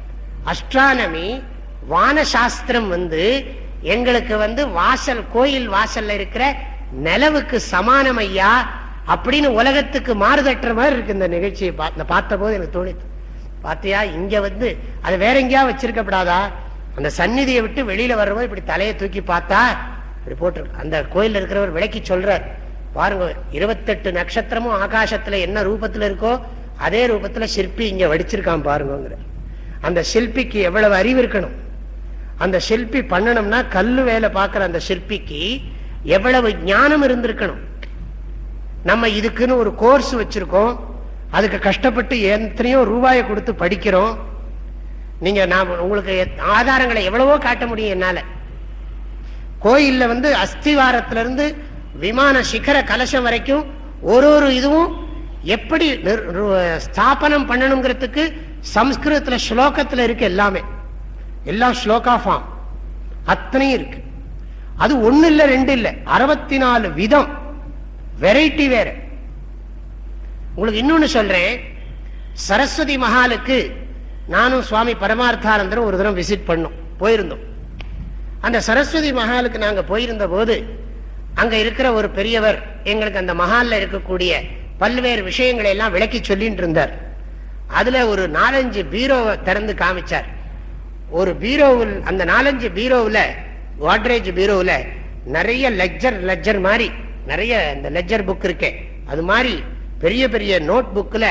அஸ்ட்ரானமி வானசாஸ்திரம் வந்து எங்களுக்கு வந்து வாசல் கோயில் வாசல்ல இருக்கிற நிலவுக்கு சமானம் ஐயா அப்படின்னு உலகத்துக்கு மாறுதட்டுற மாதிரி இருக்கு இந்த நிகழ்ச்சியை பார்த்த போது எனக்கு தோணித்து பார்த்தியா இங்க வந்து அது வேற எங்கேயா வச்சிருக்கப்படாதா? அந்த சந்நிதியை விட்டு வெளியில வரும்போது இப்படி தலையை தூக்கி பார்த்தா இப்படி போட்டிருக்கு. அந்த கோயில் இருக்கிறவர் விளக்கி சொல்றார். பாருங்க இருபத்தெட்டு நட்சத்திரமும் ஆகாசத்துல என்ன ரூபத்துல இருக்கோ அதே ரூபத்துல சிற்பி இங்க வடிச்சிருக்கான் பாருங்கிற அந்த சிற்பிக்கு எவ்வளவு அறிவு இருக்கணும்? அந்த சிற்பி பண்ணணும்னா கல்லு வேலை பார்க்கிற அந்த சிற்பிக்கு எவ்வளவு ஞானம் இருந்திருக்கணும்? நம்ம இதுக்குன்னு ஒரு கோர்ஸ் வச்சிருக்கோம். அதுக்கு கஷ்டப்பட்டு எத்தனையோ ரூபாயை கொடுத்து படிக்கிறோம். நீங்க நான் உங்களுக்கு எத்- ஆதாரங்களை எவ்வளவோ காட்ட முடியும் என்னால. கோயில்ல வந்து அஸ்திவாரத்திலிருந்து விமான சிகர கலசம் வரைக்கும் ஒரு ஒரு இதுவும் எப்படி ஸ்தாபனம் பண்ணணுங்கிறதுக்கு சம்ஸ்கிருதத்துல ஸ்லோகத்துல இருக்கு எல்லாமே. எல்லாம் ஸ்லோகா ஃபார்ம். அத்தனையும் இருக்கு. அது ஒன்னு இல்லை ரெண்டு இல்லை. அறுபத்தி நாலு விதம். வெரைட்டி வேற. உங்களுக்கு இன்னொன்னு சொல்றேன். சரஸ்வதி மஹாலுக்கு நானும் சுவாமி பரமார்த்தானந்தரும் ஒரு தினம் விசிட் பண்ணோம். போயிருந்தோம். அந்த சரஸ்வதி மஹாலுக்கு நாங்க போயிருந்த போது அங்க இருக்கிற ஒரு பெரியவர் எங்களுக்கு அந்த மகால்ல இருக்கக்கூடிய பல்வேறு விஷயங்களை எல்லாம் விளக்கி சொல்லிட்டு இருந்தார். அதுல ஒரு நாலஞ்சு பீரோவை திறந்து காமிச்சார். ஒரு பீரோவில் அந்த நாலஞ்சு பீரோவில் வாட்ரேஜ் பீரோவில் நிறைய லெக்சர் லெஜர் மாதிரி நிறைய இந்த லெஜர் புக் இருக்கே. அது மாதிரி பெரிய பெரிய நோட் புக்ல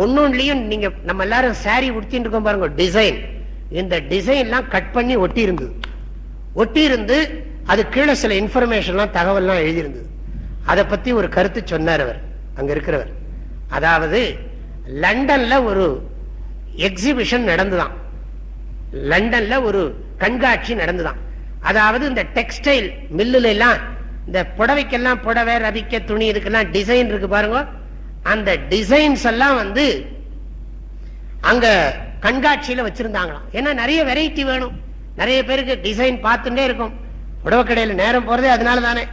ஒன்னொன்னுலயும் நீங்க நம்ம எல்லாரும் சாரி உடுத்திட்டு இருக்கோம் பாருங்க டிசைன் இந்த டிசைன்லாம் கட் பண்ணி ஒட்டி இருந்தது ஒட்டி இருந்து அது கீழே சில இன்ஃபர்மேஷன்லாம் தகவல்லாம் எழுதியிருந்தது அதை பத்தி ஒரு கருத்து சொன்னார் அவர் அங்க இருக்கிறவர். அதாவது லண்டன்ல ஒரு எக்ஸிபிஷன் நடந்துதான். லண்டன்ல ஒரு கண்காட்சி நடந்துதான். அதாவது இந்த டெக்ஸ்டைல் மில்லுல எல்லாம் இந்த புடவைக்கெல்லாம் புடவை ரவிக்க துணி இதுக்கெல்லாம் டிசைன் இருக்கு பாருங்க. அந்த டிசைன்ஸ் எல்லாம் வந்து அங்க கண்காட்சியில வச்சிருந்தாங்களாம். ஏன்னா நிறைய வெரைட்டி வேணும். நிறைய பேருக்கு டிசைன் பார்த்துட்டே இருக்கும். புடவை கடையில நேரம் போறதே அதனால தானே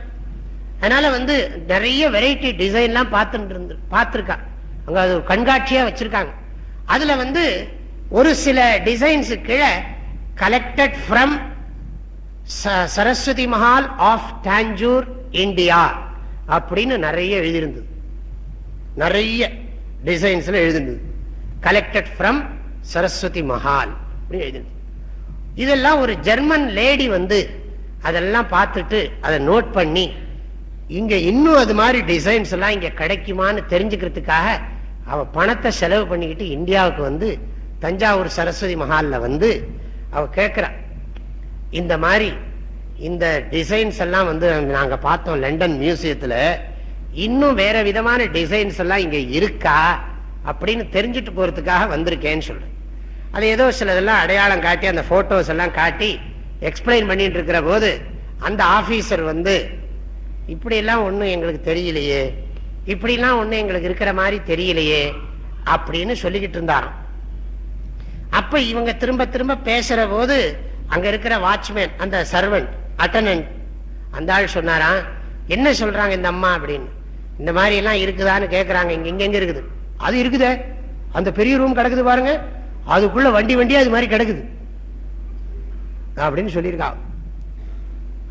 அதனால வந்து நிறைய வெரைட்டி டிசைன்லாம் பார்த்துட்டு இருந்து பார்த்துருக்கா. அங்க அது ஒரு கண்காட்சியா வச்சிருக்காங்க. அதுல வந்து ஒரு சில டிசைன்ஸு கீழே collected from Saraswati Mahal of Tanjore India அப்படின்னு நிறைய எழுதியிருந்தது. நிறைய டிசைன்ஸ்ல எழுதிருந்தது கலெக்டட் ஃப்ரம் சரஸ்வதி மஹால் அப்படின்னு எழுதிருந்தது இதெல்லாம் ஒரு ஜெர்மன் லேடி வந்து அதெல்லாம் பார்த்துட்டு அதை நோட் பண்ணி இங்க இன்னும் அது மாதிரி டிசைன்ஸ் எல்லாம் இங்க கிடைக்குமான்னு தெரிஞ்சுக்கிறதுக்காக அவ பணத்தை செலவு பண்ணிக்கிட்டு இந்தியாவுக்கு வந்து தஞ்சாவூர் சரஸ்வதி மஹால்ல வந்து அவ கேட்கிறான் இந்த மாதிரி இந்த டிசைன்ஸ் எல்லாம் வந்து நாங்க பார்த்தோம் லண்டன் மியூசியத்துல. இன்னும் வேற விதமான டிசைன்ஸ் எல்லாம் இங்க இருக்கா அப்படின்னு தெரிஞ்சுட்டு போறதுக்காக வந்திருக்கேன்னு சொல்றேன். அது ஏதோ சிலதெல்லாம் அடையாளம் காட்டி அந்த போட்டோஸ் எல்லாம் காட்டி எக்ஸ்பிளைன் பண்ணிட்டு இருக்கிற போது அந்த ஆபீசர் வந்து இப்படி எல்லாம் எங்களுக்கு தெரியலையே. இப்படிலாம் ஒன்றும் எங்களுக்கு இருக்கிற மாதிரி தெரியலையே. அப்படின்னு சொல்லிக்கிட்டு இருந்தாராம். அப்ப இவங்க திரும்ப திரும்ப பேசுற போது அங்க இருக்கிற வாட்ச்மேன் அந்த சர்வெண்ட் அட்டனன்ட் அந்த ஆள் சொன்னாராம் என்ன சொல்றாங்க இந்த அம்மா? அப்படின்னு. இந்த மாதிரி எல்லாம் இருக்குதான்னு கேக்குறாங்க. இங்க இங்க எங்க இருக்குது. அது இருக்குதே. அந்த பெரிய ரூம் கிடக்குது பாருங்க. அதுக்குள்ள வண்டி வண்டி அது மாதிரி கிடக்குது. அப்படின்னு சொல்லியிருக்கா.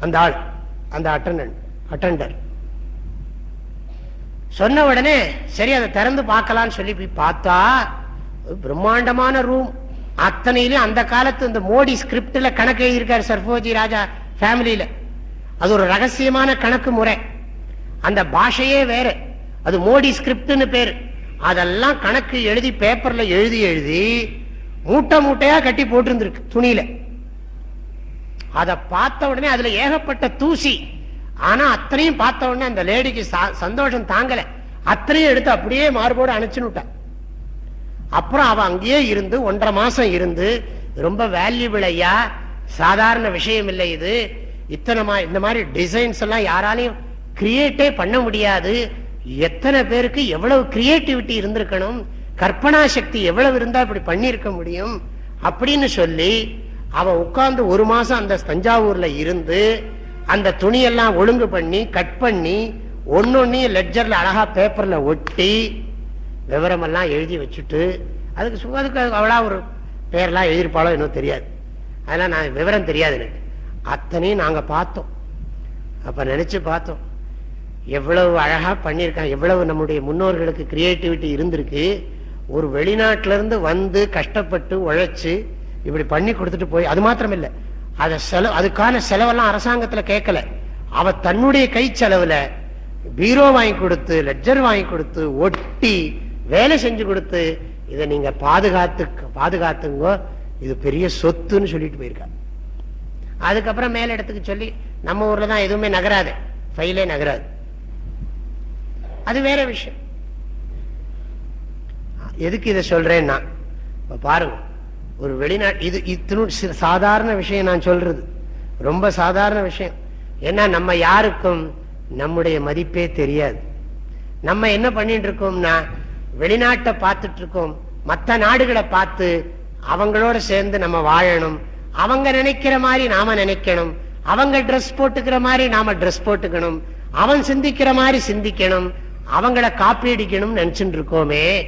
அந்த ஆள் அந்த அட்டண்டன்ட் அட்டண்டர் சொன்ன உடனே சரி அதை திறந்து பார்க்கலாம்னு சொல்லி போய் பார்த்தா பிரம்மாண்டமான ரூம் அத்தனையிலும் அந்த காலத்து இந்த மோடி ஸ்கிரிப்ட்ல கணக்கு எழுதியிருக்காரு சர்போஜி ராஜா ஃபேமிலியில அது ஒரு ரகசியமான கணக்கு முறை. அந்த பாஷையே வேற. அது மோடி ஸ்கிரிப்ட்னு பேரு. அதெல்லாம் கணக்கு எழுதி பேப்பர்ல எழுதி எழுதி மூட்டை மூட்டையா கட்டி போட்டிருந்திருக்கு துணியில. அதை பார்த்த உடனே அதுல ஏகப்பட்ட தூசி. ஆனா அத்தனையும் பார்த்த உடனே அந்த லேடிக்கு சா- சந்தோஷம் தாங்கல. அத்தனையும் எடுத்து அப்படியே மார்போடு அணைச்சுன்னு விட்டான் அப்புறம் அவன் அங்கேயே இருந்து ஒன்றரை மாசம் இருந்து ரொம்ப வேல்யூபிள் ஐயா சாதாரண விஷயம் இல்லை இது. இத்தனை மா- இந்த மாதிரி டிசைன்ஸ் எல்லாம் யாராலையும் கிரியேட்டே பண்ண முடியாது. எத்தனை பேருக்கு எவ்வளவு கிரியேட்டிவிட்டி இருந்திருக்கணும்? கற்பனா சக்தி எவ்வளவு இருந்தா இப்படி பண்ணியிருக்க முடியும்? அப்படின்னு சொல்லி அவன் உட்கார்ந்து ஒரு மாசம் அந்த தஞ்சாவூர்ல இருந்து அந்த துணியெல்லாம் ஒழுங்கு பண்ணி கட் பண்ணி ஒன்னொன்னையும் லெட்ஜர்ல அழகா பேப்பர்ல ஒட்டி விவரமெல்லாம் எழுதி வச்சுட்டு அதுக்கு சு- அதுக்கு ஒரு பேரெலாம் எழுதியிருப்பாளோ இன்னும் தெரியாது. அதெல்லாம் நான் விவரம் தெரியாது எனக்கு. அத்தனையும் நாங்கள் பார்த்தோம். அப்போ நினச்சி பார்த்தோம். எவ்வளவு அழகாக பண்ணியிருக்காங்க எவ்வளவு நம்முடைய முன்னோர்களுக்கு கிரியேட்டிவிட்டி இருந்திருக்கு. ஒரு வெளிநாட்டிலேருந்து வந்து கஷ்டப்பட்டு உழைச்சி இப்படி பண்ணி கொடுத்துட்டு போய் அது மாத்திரம் இல்லை அதை செலவு அதுக்கான செலவெல்லாம் அரசாங்கத்தில் கேட்கல. அவ தன்னுடைய கை செலவில் பீரோ வாங்கி கொடுத்து லெட்ஜர் வாங்கி கொடுத்து ஒட்டி வேலை செஞ்சு கொடுத்து இதை நீங்க பாதுகாத்து பாதுகாத்துங்க இது பெரிய சொத்துன்னு சொல்லிட்டு போயிருக்காங்க அதுக்கப்புறம் மேல இடத்துக்கு சொல்லி நம்ம ஊர்ல தான் எதுவுமே நகராது. ஃபைலே நகராது. அது வேற விஷயம். எதுக்கு இதை சொல்றேன்னா இப்ப பாருங்க ஒரு வெளிநாட்டு இது இத்தினு சாதாரண விஷயம் நான் சொல்றது. ரொம்ப சாதாரண விஷயம். ஏன்னா நம்ம யாருக்கும் நம்முடைய மதிப்பே தெரியாது. நம்ம என்ன பண்ணிட்டு இருக்கோம்னா வெளிநாட்டை பார்த்துட்டு இருக்கோம் மற்ற நாடுகளை பார்த்து அவங்களோட சேர்ந்து நம்ம வாழணும். அவங்க நினைக்கிற மாதிரி நாம நினைக்கணும். அவங்க ட்ரெஸ் போட்டுக்கிற மாதிரி நாம ட்ரெஸ் போட்டுக்கணும். அவன் சிந்திக்கிற மாதிரி சிந்திக்கணும். அவங்கள காப்பி அடிக்கணும்னு நினைச்சுட்டு இருக்கோமே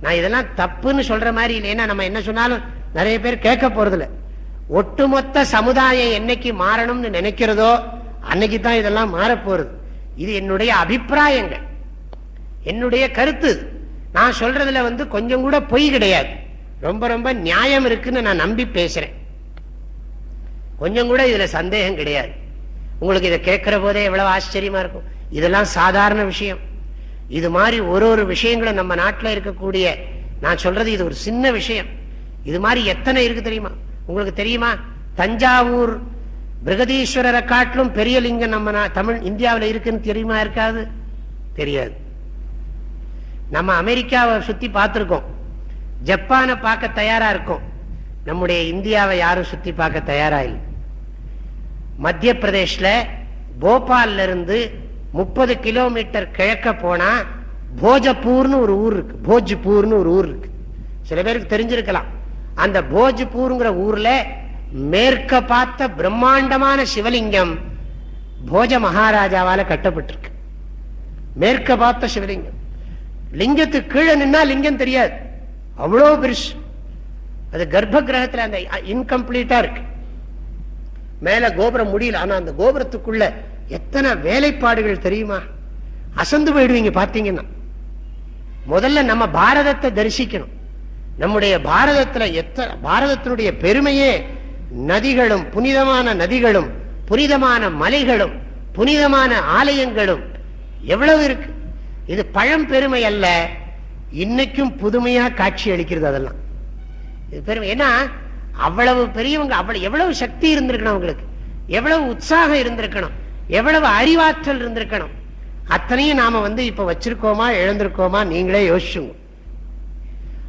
நான் இதெல்லாம் தப்புன்னு சொல்ற மாதிரி இல்லைன்னா நம்ம என்ன சொன்னாலும் நிறைய பேர் கேட்க போறதில்ல. ஒட்டுமொத்த சமுதாயம் என்னைக்கு மாறணும்னு நினைக்கிறதோ அன்னைக்கு தான் இதெல்லாம் மாறப்போறது. இது என்னுடைய அபிப்பிராயங்கள். என்னுடைய கருத்து இது. நான் சொல்றதுல வந்து கொஞ்சம் கூட பொய் கிடையாது. ரொம்ப ரொம்ப நியாயம் இருக்குன்னு நான் நம்பி பேசுறேன். கொஞ்சம் கூட இதுல சந்தேகம் கிடையாது. உங்களுக்கு இதை கேட்கிற போதே எவ்வளவு ஆச்சரியமா இருக்கும். இதெல்லாம் சாதாரண விஷயம். இது மாதிரி ஒரு ஒரு விஷயங்களும் நம்ம நாட்டில் இருக்கக்கூடிய நான் சொல்றது இது ஒரு சின்ன விஷயம். இது மாதிரி எத்தனை இருக்கு தெரியுமா? உங்களுக்கு தெரியுமா? தஞ்சாவூர் பிரகதீஸ்வரரை காட்டிலும் பெரிய லிங்கம் நம்ம தமிழ் இந்தியாவில் இருக்குன்னு தெரியுமா? இருக்காது. தெரியாது. நம்ம அமெரிக்காவை சுத்தி பார்த்துருக்கோம். ஜப்பானை பார்க்க தயாரா இருக்கும். நம்முடைய இந்தியாவை யாரும் சுத்தி பார்க்க தயாரா இல்லை. மத்திய பிரதேஷ்ல போபால்ல இருந்து முப்பது கிலோமீட்டர் கிழக்க போனா போஜப்பூர்னு ஒரு ஊர் இருக்கு. போஜ்பூர்னு ஒரு ஊர் இருக்கு. சில பேருக்கு தெரிஞ்சிருக்கலாம். அந்த போஜ்பூர்ங்கிற ஊர்ல மேற்க பார்த்த பிரம்மாண்டமான சிவலிங்கம் போஜ மகாராஜாவால கட்டப்பட்டிருக்கு. மேற்க பார்த்த சிவலிங்கம். லிங்கத்துக்கு கீழே நின்னா லிங்கம் தெரியாது. அவ்வளோ பெருசு. அது கர்ப்ப கிரகத்துல அந்த இன்கம்ப்ளீட்டா இருக்கு. மேல கோபுரம் முடியல. ஆனா அந்த கோபுரத்துக்குள்ள எத்தனை வேலைப்பாடுகள் தெரியுமா? அசந்து போயிடுவீங்க பார்த்தீங்கன்னா. முதல்ல நம்ம பாரதத்தை தரிசிக்கணும். நம்முடைய பாரதத்துல எத்தனை பாரதத்தினுடைய பெருமையே நதிகளும் புனிதமான நதிகளும் புனிதமான மலைகளும் புனிதமான ஆலயங்களும் எவ்வளவு இருக்கு? இது பழம்பெருமை அல்ல. இன்னைக்கும் புதுமையா காட்சி அளிக்கிறது அதெல்லாம். இது பெருமை. ஏன்னா அவ்வளவு பெரியவங்க அவ்வளவு எவ்வளவு சக்தி இருந்திருக்கணும் அவங்களுக்கு. எவ்வளவு உற்சாகம் இருந்திருக்கணும். எவ்வளவு அறிவாற்றல் இருந்திருக்கணும். அத்தனையும் நாம வந்து இப்ப வச்சிருக்கோமா எழுந்திருக்கோமா நீங்களே யோசிச்சுங்க.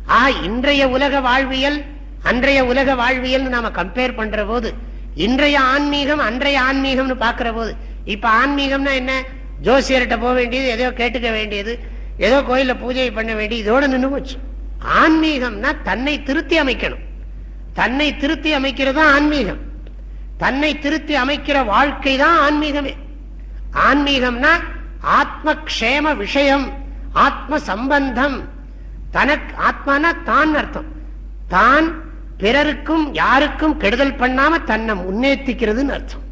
ஆ இன்றைய உலக வாழ்வியல் அன்றைய உலக வாழ்வியல் நாம கம்பேர் பண்ற போது இன்றைய ஆன்மீகம் அன்றைய ஆன்மீகம்னு பாக்குற போது இப்ப ஆன்மீகம்னா என்ன? ஜோசியர்கிட்ட போக வேண்டியது ஏதோ கேட்டுக்க வேண்டியது ஏதோ கோயிலில் பூஜை பண்ண வேண்டியது இதோட நின்று போச்சு. ஆன்மீகம்னா தன்னை திருத்தி அமைக்கணும். தன்னை திருத்தி அமைக்கிறது தான் ஆன்மீகம். தன்னை திருத்தி அமைக்கிற வாழ்க்கை தான் ஆன்மீகமே. ஆன்மீகம்னா ஆத்ம க்ஷேம விஷயம் ஆத்ம சம்பந்தம் தனக்கு ஆத்மானா தான் அர்த்தம். தான் பிறருக்கும் யாருக்கும் கெடுதல் பண்ணாம தன்னை முன்னேற்றிக்கிறதுன்னு அர்த்தம்.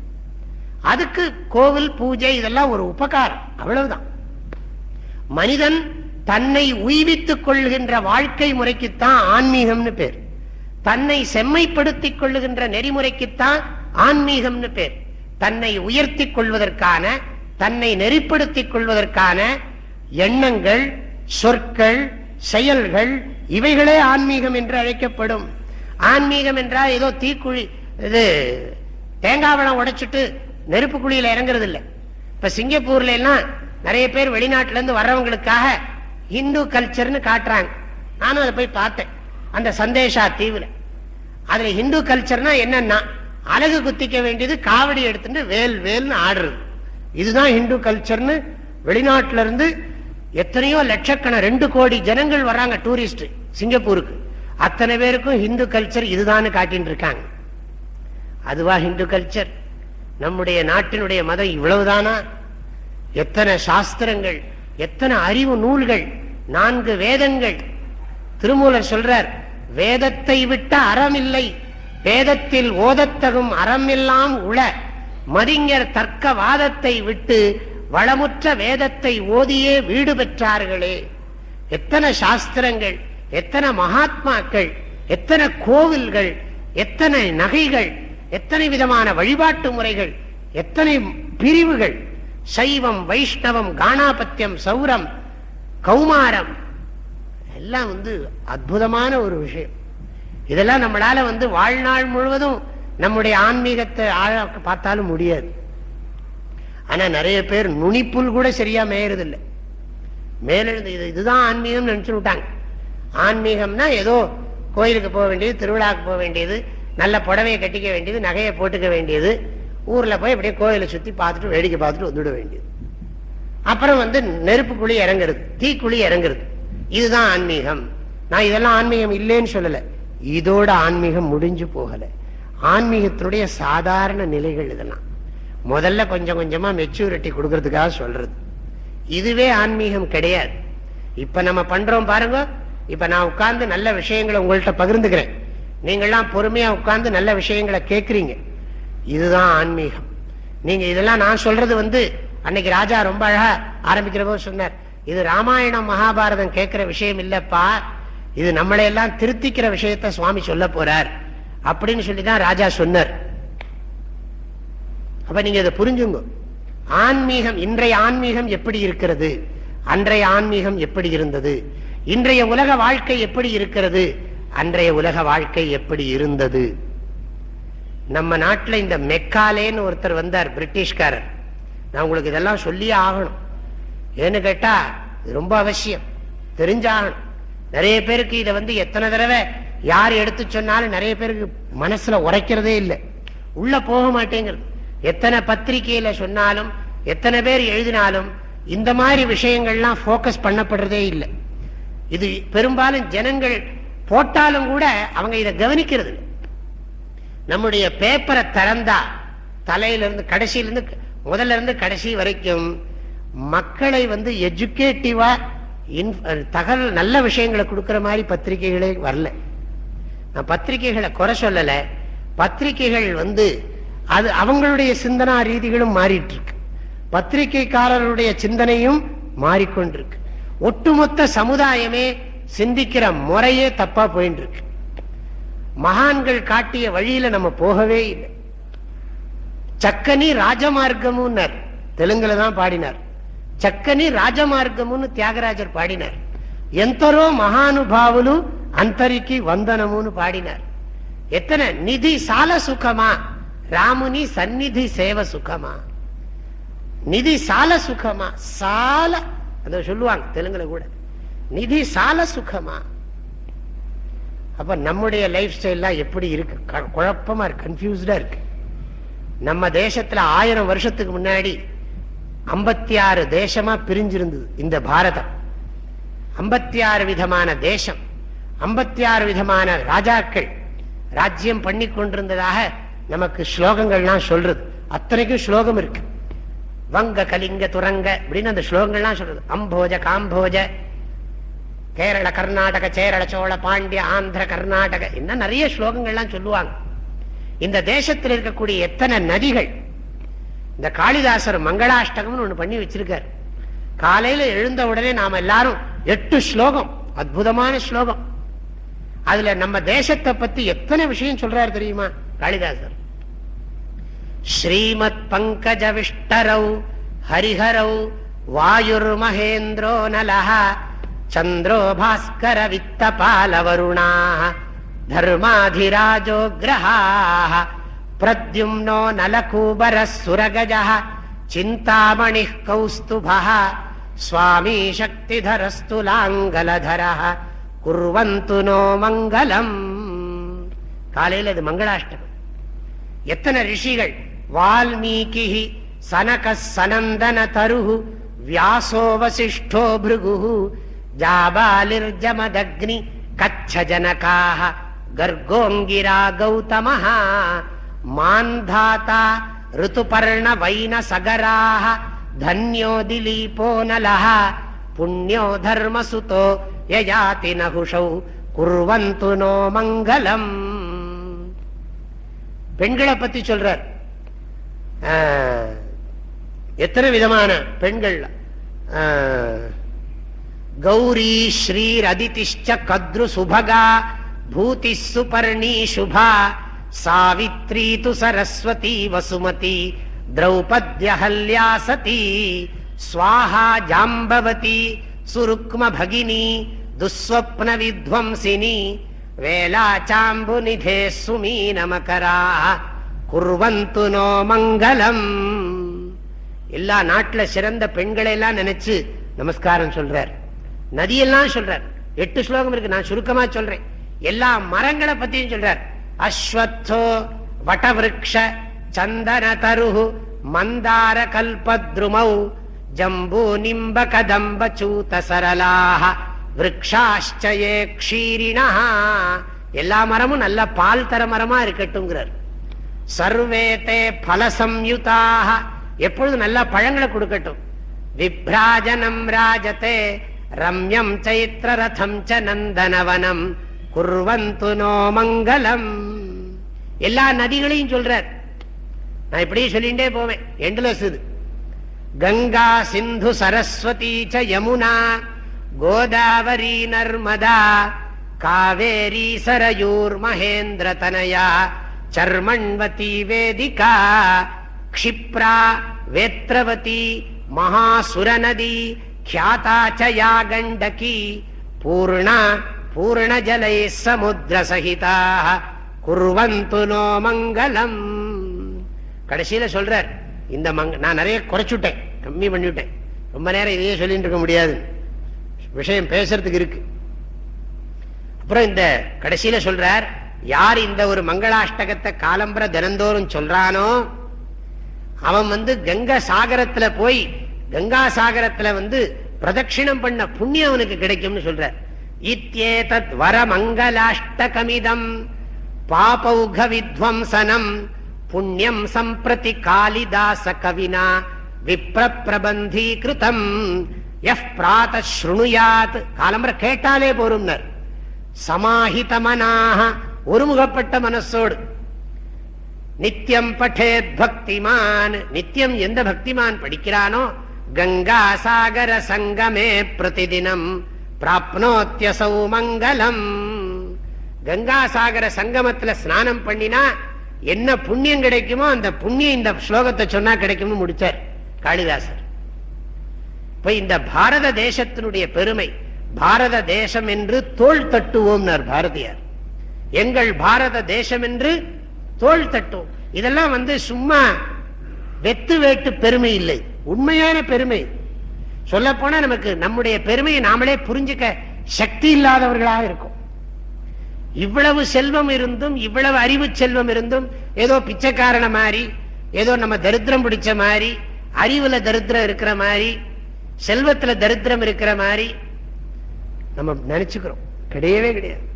அதுக்கு கோவில் பூஜை இதெல்லாம் ஒரு உபகாரம். அவ்வளவுதான். மனிதன் தன்னை உய்வித்துக் கொள்கின்ற வாழ்க்கை முறைக்குத்தான் ஆன்மீகம்னு பேர். தன்னை செம்மைப்படுத்திக் கொள்ளுகின்ற நெறிமுறைக்குத்தான் ஆன்மீகம்னு பேர். தன்னை உயர்த்தி கொள்வதற்கான தன்னை நெறிப்படுத்திக் கொள்வதற்கான எண்ணங்கள் சொற்கள் செயல்கள் இவைகளே ஆன்மீகம் என்று அழைக்கப்படும். ஆன்மீகம் என்றால் ஏதோ தீக்குழி இது தேங்காய் பழம் உடைச்சிட்டு நெருப்பு குழியில இறங்குறது இல்லை இப்ப சிங்கப்பூர்ல எல்லாம் நிறைய பேர் வெளிநாட்டுல இருந்து வர்றவங்களுக்காக இந்து கல்ச்சர்னு காட்டுறாங்க. நானும் அதை போய் பார்த்தேன். அந்த சந்தேஷா தீவுல. அதுல இந்து கல்ச்சர்னா என்னன்னா அழகு குத்திக்க வேண்டியது காவடி எடுத்துட்டு வேல் வேல்னு ஆடுறது. இதுதான் இந்து கல்ச்சர்னு வெளிநாட்டுல இருந்து எத்தனையோ லட்சக்கண ரெண்டு கோடி ஜனங்கள் வர்றாங்க டூரிஸ்ட் சிங்கப்பூருக்கு. அத்தனை பேருக்கும் இந்து கல்ச்சர் இதுதான் காட்டின்னு இருக்காங்க. அதுவா ஹிந்து கல்ச்சர் நம்முடைய நாட்டினுடைய மதம் இவ்வளவுதானா? எத்தனை சாஸ்திரங்கள் எத்தனை அறிவு நூல்கள் நான்கு வேதங்கள். திருமூலர் சொல்றார் வேதத்தை விட்ட அறம் இல்லை வேதத்தில் ஓதத்தகும் அறம் எல்லாம் உள. மதிஞர் தர்க்க வாதத்தை விட்டு வளமுற்ற வேதத்தை ஓதியே வீடு பெற்றார்களே. எத்தனை சாஸ்திரங்கள் எத்தனை மகாத்மாக்கள் எத்தனை கோவில்கள் எத்தனை நகைகள் எத்தனை விதமான வழிபாட்டு முறைகள் எத்தனை பிரிவுகள் சைவம் வைஷ்ணவம் காணாபத்தியம் சௌரம் கௌமாரம் எல்லாம் வந்து அற்புதமான ஒரு விஷயம். இதெல்லாம் நம்மளால வந்து வாழ்நாள் முழுவதும் நம்முடைய ஆன்மீகத்தை ஆழ பார்த்தாலும் முடியாது. ஆனா நிறைய பேர் நுனிப்புல் கூட சரியா மேயறதில்லை. மேலெழுந்து இது இதுதான் ஆன்மீகம் நினைச்சு விட்டாங்க ஆன்மீகம்னா ஏதோ கோயிலுக்கு போக வேண்டியது திருவிழாவுக்கு போக வேண்டியது நல்ல புடவையை கட்டிக்க வேண்டியது நகையை போட்டுக்க வேண்டியது. ஊரில் போய் அப்படியே கோயிலை சுற்றி பார்த்துட்டு வேடிக்கை பார்த்துட்டு வந்துவிட வேண்டியது. அப்புறம் வந்து நெருப்பு குழி இறங்குறது தீக்குழி இறங்குறது. இதுதான் ஆன்மீகம். நான் இதெல்லாம் ஆன்மீகம் இல்லைன்னு சொல்லலை. இதோட ஆன்மீகம் முடிஞ்சு போகலை. ஆன்மீகத்தினுடைய சாதாரண நிலைகள் இதெல்லாம். முதல்ல கொஞ்சம் கொஞ்சமா மெச்சூரிட்டி கொடுக்கறதுக்காக சொல்றது. இதுவே ஆன்மீகம் கிடையாது. இப்ப நம்ம பண்றோம் பாருங்க. இப்போ நான் உட்கார்ந்து நல்ல விஷயங்களை உங்கள்கிட்ட பகிர்ந்துக்கிறேன். நீங்கள்லாம் பொறுமையா உட்கார்ந்து நல்ல விஷயங்களை கேட்குறீங்க. இதுதான் ஆன்மீகம். நீங்க இதெல்லாம் நான் சொல்றது வந்து அன்னைக்கு ராஜா ரொம்ப அழகா ஆரம்பிக்கிற போது சொன்னார் இது ராமாயணம் மகாபாரதம் கேட்கிற விஷயம் இல்லப்பா. இது நம்மளை எல்லாம் திருத்திக்கிற விஷயத்த சுவாமி சொல்ல போறார். அப்படின்னு சொல்லிதான் ராஜா சொன்னார். அப்ப நீங்க இதை புரிஞ்சுங்க. ஆன்மீகம் இன்றைய ஆன்மீகம் எப்படி இருக்கிறது? அன்றைய ஆன்மீகம் எப்படி இருந்தது? இன்றைய உலக வாழ்க்கை எப்படி இருக்கிறது? அன்றைய உலக வாழ்க்கை எப்படி இருந்தது? நம்ம நாட்டில் இந்த மெக்காலேன்னு ஒருத்தர் வந்தார் பிரிட்டிஷ்காரர். நான் உங்களுக்கு இதெல்லாம் சொல்லியே ஆகணும். ஏன்னு கேட்டா ரொம்ப அவசியம். தெரிஞ்சாகணும். நிறைய பேருக்கு இதை வந்து எத்தனை தடவை யார் எடுத்து சொன்னாலும் நிறைய பேருக்கு மனசுல உரைக்கிறதே இல்லை. உள்ள போக மாட்டேங்கிறது. எத்தனை பத்திரிகையில சொன்னாலும் எத்தனை பேர் எழுதினாலும் இந்த மாதிரி விஷயங்கள்லாம் போக்கஸ் பண்ணப்படுறதே இல்லை. இது பெரும்பாலும் ஜனங்கள் போட்டாலும் கூட அவங்க இதை கவனிக்கிறது நம்முடைய பேப்பரை திறந்தா தலையிலிருந்து கடைசியிலிருந்து முதல்ல இருந்து கடைசி வரைக்கும் மக்களை வந்து எஜுகேட்டிவா தகவல் நல்ல விஷயங்களை கொடுக்கிற மாதிரி பத்திரிகைகளே வரல. நான் பத்திரிகைகளை குறை சொல்லலை. பத்திரிகைகள் வந்து அது அவங்களுடைய சிந்தனா ரீதிகளும் மாறிட்டு இருக்கு பத்திரிகைக்காரருடைய சிந்தனையும் மாறிக்கொண்டிருக்கு. ஒட்டுமொத்த சமுதாயமே சிந்திக்கிற முறையே தப்பா போயிட்டு இருக்கு மகான்கள் காட்டிய வழியில நம்ம போகவே இல்லை சக்கனி ராஜமார்க்கமுன்னார் தெலுங்குல தான் பாடினார் చక్కని రాజమార్గమును త్యాగరాజర్ పాడినారు ఎంతరో మహానుభావులు అంతరికి వందనమును పాడినారు ఎత్తన నిధి సాల సుఖమా రాముని సన్నిధి సేవ సుఖమా நிதி சால சுகமா சால அதை சொல்லுவாங்க தெலுங்குல கூட நிதி சால சுகமா? அப்ப நம்முடைய லைஃப் ஸ்டைல்லாம் எப்படி இருக்கு? குழப்பமா இருக்கு கன்ஃபியூஸ்டா இருக்கு. நம்ம தேசத்துல ஆயிரம் வருஷத்துக்கு முன்னாடி ஐம்பத்தி ஆறு தேசமா பிரிஞ்சிருந்தது இந்த பாரதம். ஐம்பத்தி ஆறு விதமான தேசம் ஐம்பத்தி ஆறு விதமான ராஜாக்கள் ராஜ்யம் பண்ணி கொண்டிருந்ததாக நமக்கு ஸ்லோகங்கள்லாம் சொல்றது. அத்தனைக்கும் ஸ்லோகம் இருக்கு. வங்க கலிங்க துரங்க அப்படின்னு அந்த ஸ்லோகங்கள்லாம் சொல்றது. அம்போஜ காம்போஜ கேரள கர்நாடக சேரள சோழ பாண்டிய ஆந்திர கர்நாடக இன்னும் நிறைய ஸ்லோகங்கள்லாம் சொல்லுவாங்க. இந்த தேசத்தில் இருக்கக்கூடிய எத்தனை நதிகள் இந்த காளிதாசர் மங்களாஷ்டகம்னு ஒண்ணு பண்ணி வச்சிருக்காரு. காலையில எழுந்த உடனே நாம எல்லாரும் எட்டு ஸ்லோகம் அற்புதமான ஸ்லோகம். அதுல நம்ம தேசத்தை பத்தி எத்தனை விஷயம் சொல்றாரு தெரியுமா காளிதாசர்? ஸ்ரீமத் பங்கஜ விஷ்டரவ் ஹரிஹரவ் வாயுர் மகேந்திரோ நலஹா சந்திரோ பாஸ்கர வித்த பாலவருணா தர்மாதிராஜோ கிரகாः பிரத்யும்னோ நலகூபர சுரகஜ சிந்தாமணி கௌஸ்துபः சுவாமி சக்திதரஸ்து லாங்கலதர குர்வந்து நோ மங்களம் காலையில் இது மங்களாஷ்டகம் எத்தனை ரிஷிகள் வால்மீகி சனக சனந்தன தருகு வியாசோ வசிஷ்டோ பிருகு ஜாபாலிர்ஜமதக்னி கச்சஜனகாக கர்கோங்கிரா கௌதமः மாந்தாதா ऋतुपर्ण वैन सगराः धन्यो दिलीपो नलः पुण्यो धर्मसुतो ययाति नहुषौ कुर्वन्तु नो मङ्गलम् பெண்களை பத்தி சொல்றார் ஆஹ், எத்தனை விதமான பெண்கள் ஆஹ், கௌரி ஸ்ரீர் கத்ரு சுபகா பூதி சுபர்ணி சுபா சாவித்ரி து சரஸ்வதி வசுமதி திரௌபத்யஹல்யா சதி ஸ்வாஹா ஜாம்பவதி சுருக்ம பகினி துஸ்வப்ன வித்வம்சினி வேலாச்சாம்பு நிதே சுமீனமகரா குர்வந்து நோ மங்களம். எல்லா நாட்டுல சிறந்த பெண்களை எல்லாம் நினைச்சு நமஸ்காரம் சொல்றார். நதியெல்லாம் சொல்றார். எட்டு ஸ்லோகம் இருக்கு நான் சுருக்கமா சொல்றேன். எல்லா மரங்களை பத்தியும் சொல்றார். அஸ்வத்தோ வடவிருக்ஷ சந்தன தருகு மந்தார கல்பத்ருமௌ ஜம்பூ நிம்ப கதம்ப சூத சரலாக விரக்ஷாச்சயே க்ஷீரிணா எல்லா மரமும் நல்ல பால் தர மரமா இருக்கட்டும்ங்கிறார். சர்வே தே பலசம்யுதாக எப்பொழுதும் நல்ல பழங்களை கொடுக்கட்டும். விப்ராஜனம் ராஜதே ரம்யம் சைத்திரரதம் ச நந்தனவனம். குர்வந்து நோ மங்களம். எல்லா நதிகளையும் சொல்றார். நான் இப்படியே சொல்லிட்டே போவேன். எண்ட்லெஸ் இது. கங்கா சிந்து சரஸ்வதி ச யமுனா. கோதாவரி நர்மதா. காவேரி சரயூர் மகேந்திர தனயா. சர்மண்வதி வேதிகா. க்ஷிப்ரா வேத்ரவதி மகாசுரநதி. ख्याता च या गण्डकी पूर्णा पूर्णजलैः समुद्रसहिताः குர்வந்து நோ மங்களம் கடைசியில சொல்றார் இந்த மங்க நான் நிறைய குறைச்சுட்டேன் கம்மி பண்ணிவிட்டேன் ரொம்ப நேரம் இதையே சொல்லிட்டு இருக்க முடியாது விஷயம் பேசுறதுக்கு இருக்கு அப்புறம் இந்த கடைசியில சொல்றார் யார் இந்த ஒரு மங்களாஷ்டகத்தை காலம்பர தினந்தோறும் சொல்றானோ அவன் வந்து கங்கா சாகரத்துல போய் கங்கா சாகரத்துல வந்து பிரதட்சிணம் பண்ண புண்ணியம் அவனுக்கு கிடைக்கும்னு சொல்ற. இத்யேதத் வரமங்கலாஷ்டகமிதம் பாபௌக வித்வம்சனம் புண்ணியம் சம்பிரதி காளிதாச கவினா விப்ர பிரபந்தீகிருதம் எஃப் பிராத ஸ்ருணுயாத் காலம்பர கேட்டாலே போரும்னர். சமாஹிதமனாக ஒருமுகப்பட்ட மனசோடு. நித்தியம் பட்டேத் பக்திமான். நித்தியம் எந்த பக்திமான் படிக்கிறானோ கங்கா சாகர சங்கமே பிரதிதினம் பிராப்னோத்தியசௌ மங்களம் கங்கா சாகர சங்கமத்துல ஸ்நானம் பண்ணினா என்ன புண்ணியம் கிடைக்குமோ அந்த புண்ணியம் இந்த ஸ்லோகத்தை சொன்னா கிடைக்கும்னு முடிச்சார் காளிதாசர். இப்ப இந்த பாரத தேசத்தினுடைய பெருமை பாரத தேசம் என்று தோள் தட்டுவோம்னார் பாரதியார். எங்கள் பாரத தேசம் என்று தோள் தட்டுவோம். இதெல்லாம் வந்து சும்மா வெத்து வேட்டு பெருமை இல்லை. உண்மையான பெருமை. சொல்ல போனா நமக்கு நம்முடைய பெருமையை நாமளே புரிஞ்சுக்க சக்தி இல்லாதவர்களாக இருக்கும். இவ்வளவு செல்வம் இருந்தும் இவ்வளவு அறிவு செல்வம் இருந்தும் ஏதோ பிச்சைக்காரன மாதிரி ஏதோ நம்ம தரித்திரம் பிடிச்ச மாதிரி அறிவுல தரித்திரம் இருக்கிற மாதிரி செல்வத்துல தரித்திரம் இருக்கிற மாதிரி நம்ம நினைச்சுக்கிறோம். கிடையவே கிடையாது.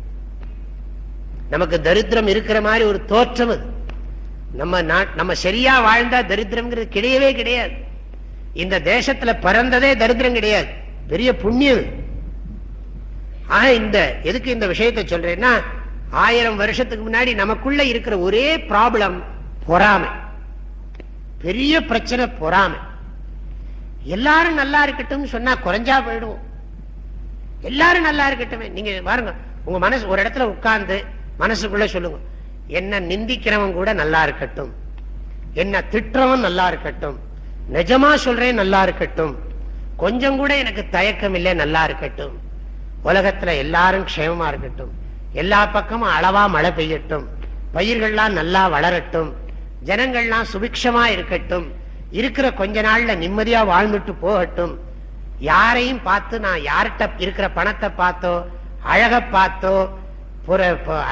நமக்கு தரித்திரம் இருக்கிற மாதிரி ஒரு தோற்றம் அது. நம்ம நம்ம சரியா வாழ்ந்தா தரித்திரம்ங்கிறது கிடையவே கிடையாது. இந்த தேசத்துல பிறந்ததே தரித்திரம் கிடையாது. பெரிய புண்ணியம். ஆக இந்த எதுக்கு இந்த விஷயத்தை சொல்றேன்னா ஆயிரம் வருஷத்துக்கு முன்னாடி நமக்குள்ள இருக்கிற ஒரே ப்ராப்ளம் பொறாமை. பெரிய பிரச்சனை பொறாமை. எல்லாரும் நல்லா இருக்கட்டும் சொன்னா குறைஞ்சா போயிடுவோம். எல்லாரும் நல்லா இருக்கட்டும். நீங்க பாருங்க உங்க மனசு ஒரு இடத்துல உட்கார்ந்து மனசுக்குள்ள சொல்லுங்க. என்ன நிந்திக்கிறவன் கூட நல்லா இருக்கட்டும். என்ன திட்டவன் நல்லா இருக்கட்டும். நிஜமா சொல்றேன் நல்லா இருக்கட்டும். கொஞ்சம் கூட எனக்கு தயக்கம் இல்லை நல்லா இருக்கட்டும். உலகத்துல எல்லாரும் க்ஷேமமா இருக்கட்டும். எல்லா பக்கமும் அளவா மழை பெய்யட்டும். பயிர்கள்லாம் நல்லா வளரட்டும். ஜனங்கள்லாம் சுபிக்ஷமா இருக்கட்டும். இருக்கிற கொஞ்ச நாள்ல நிம்மதியா வாழ்ந்துட்டு போகட்டும். யாரையும் பார்த்து நான் யார்கிட்ட இருக்கிற பணத்தை பார்த்தோ அழக பார்த்தோ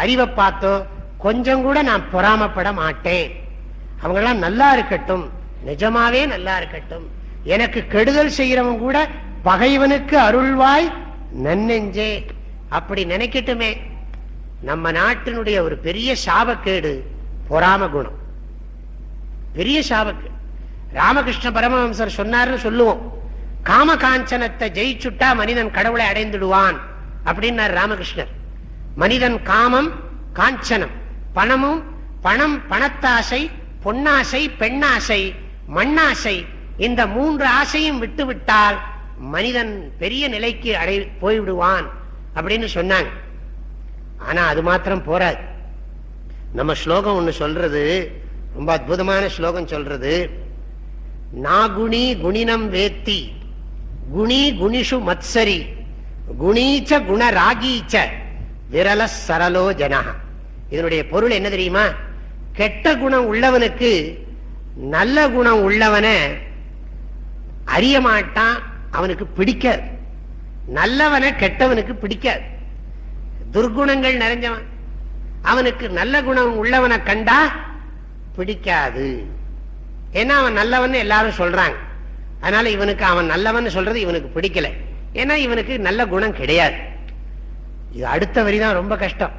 அறிவை பார்த்தோ கொஞ்சம் கூட நான் பொறாமப்பட மாட்டேன். அவங்கெல்லாம் நல்லா இருக்கட்டும். நிஜமாவே நல்லா இருக்கட்டும். எனக்கு கெடுதல் செய்யறவன் கூட பகைவனுக்கு அருள்வாய் நன்னெஞ்சே. அப்படி நினைக்கட்டுமே. நம்ம நாட்டினுடைய ஒரு பெரிய சாபக்கேடு பொறாம குணம். பெரிய சாபக்கேடு ராமகிருஷ்ண பரமஹம்சர் சொன்னார்னு சொல்லுவோம். காம காஞ்சனத்தை ஜெயிச்சுட்டா மனிதன் கடவுளை அடைந்துடுவான் அப்படின்னார் ராமகிருஷ்ணர். மனிதன் காமம் காஞ்சனம் பணமும் பணம் பணத்தாசை பொன்னாசை பெண்ணாசை மண்ணாசை. இந்த மூன்று ஆசையும் விட்டுவிட்டால் மனிதன் பெரிய நிலைக்கு அடை போய்விடுவான் அப்படின்னு சொன்னாங்க. ஆனா அது மாத்திரம் போராது நம்ம ஸ்லோகம் ஒன்னு சொல்றது ரொம்ப அற்புதமான ஸ்லோகம் சொல்றது நாகுணி குணினம் வேத்தி குணி குணிஷு மத்சரி குணீச்ச குணராகீச்ச விரல சரலோ ஜனஹா. இதனுடைய பொருள் என்ன தெரியுமா? கெட்ட குணம் உள்ளவனுக்கு நல்ல குணம் உள்ளவனை அறிய மாட்டான் அவனுக்கு பிடிக்காது. நல்லவனை கெட்டவனுக்கு பிடிக்காது. துர்குணங்கள் நிறைஞ்சவன். அவனுக்கு நல்ல குணம் உள்ளவனை கண்டா பிடிக்காது. ஏன்னா அவன் நல்லவன் எல்லாரும் சொல்றாங்க. அதனால இவனுக்கு அவன் நல்லவன் சொல்றது இவனுக்கு பிடிக்கல. ஏன்னா இவனுக்கு நல்ல குணம் கிடையாது. இது அடுத்த வரிதான் ரொம்ப கஷ்டம்.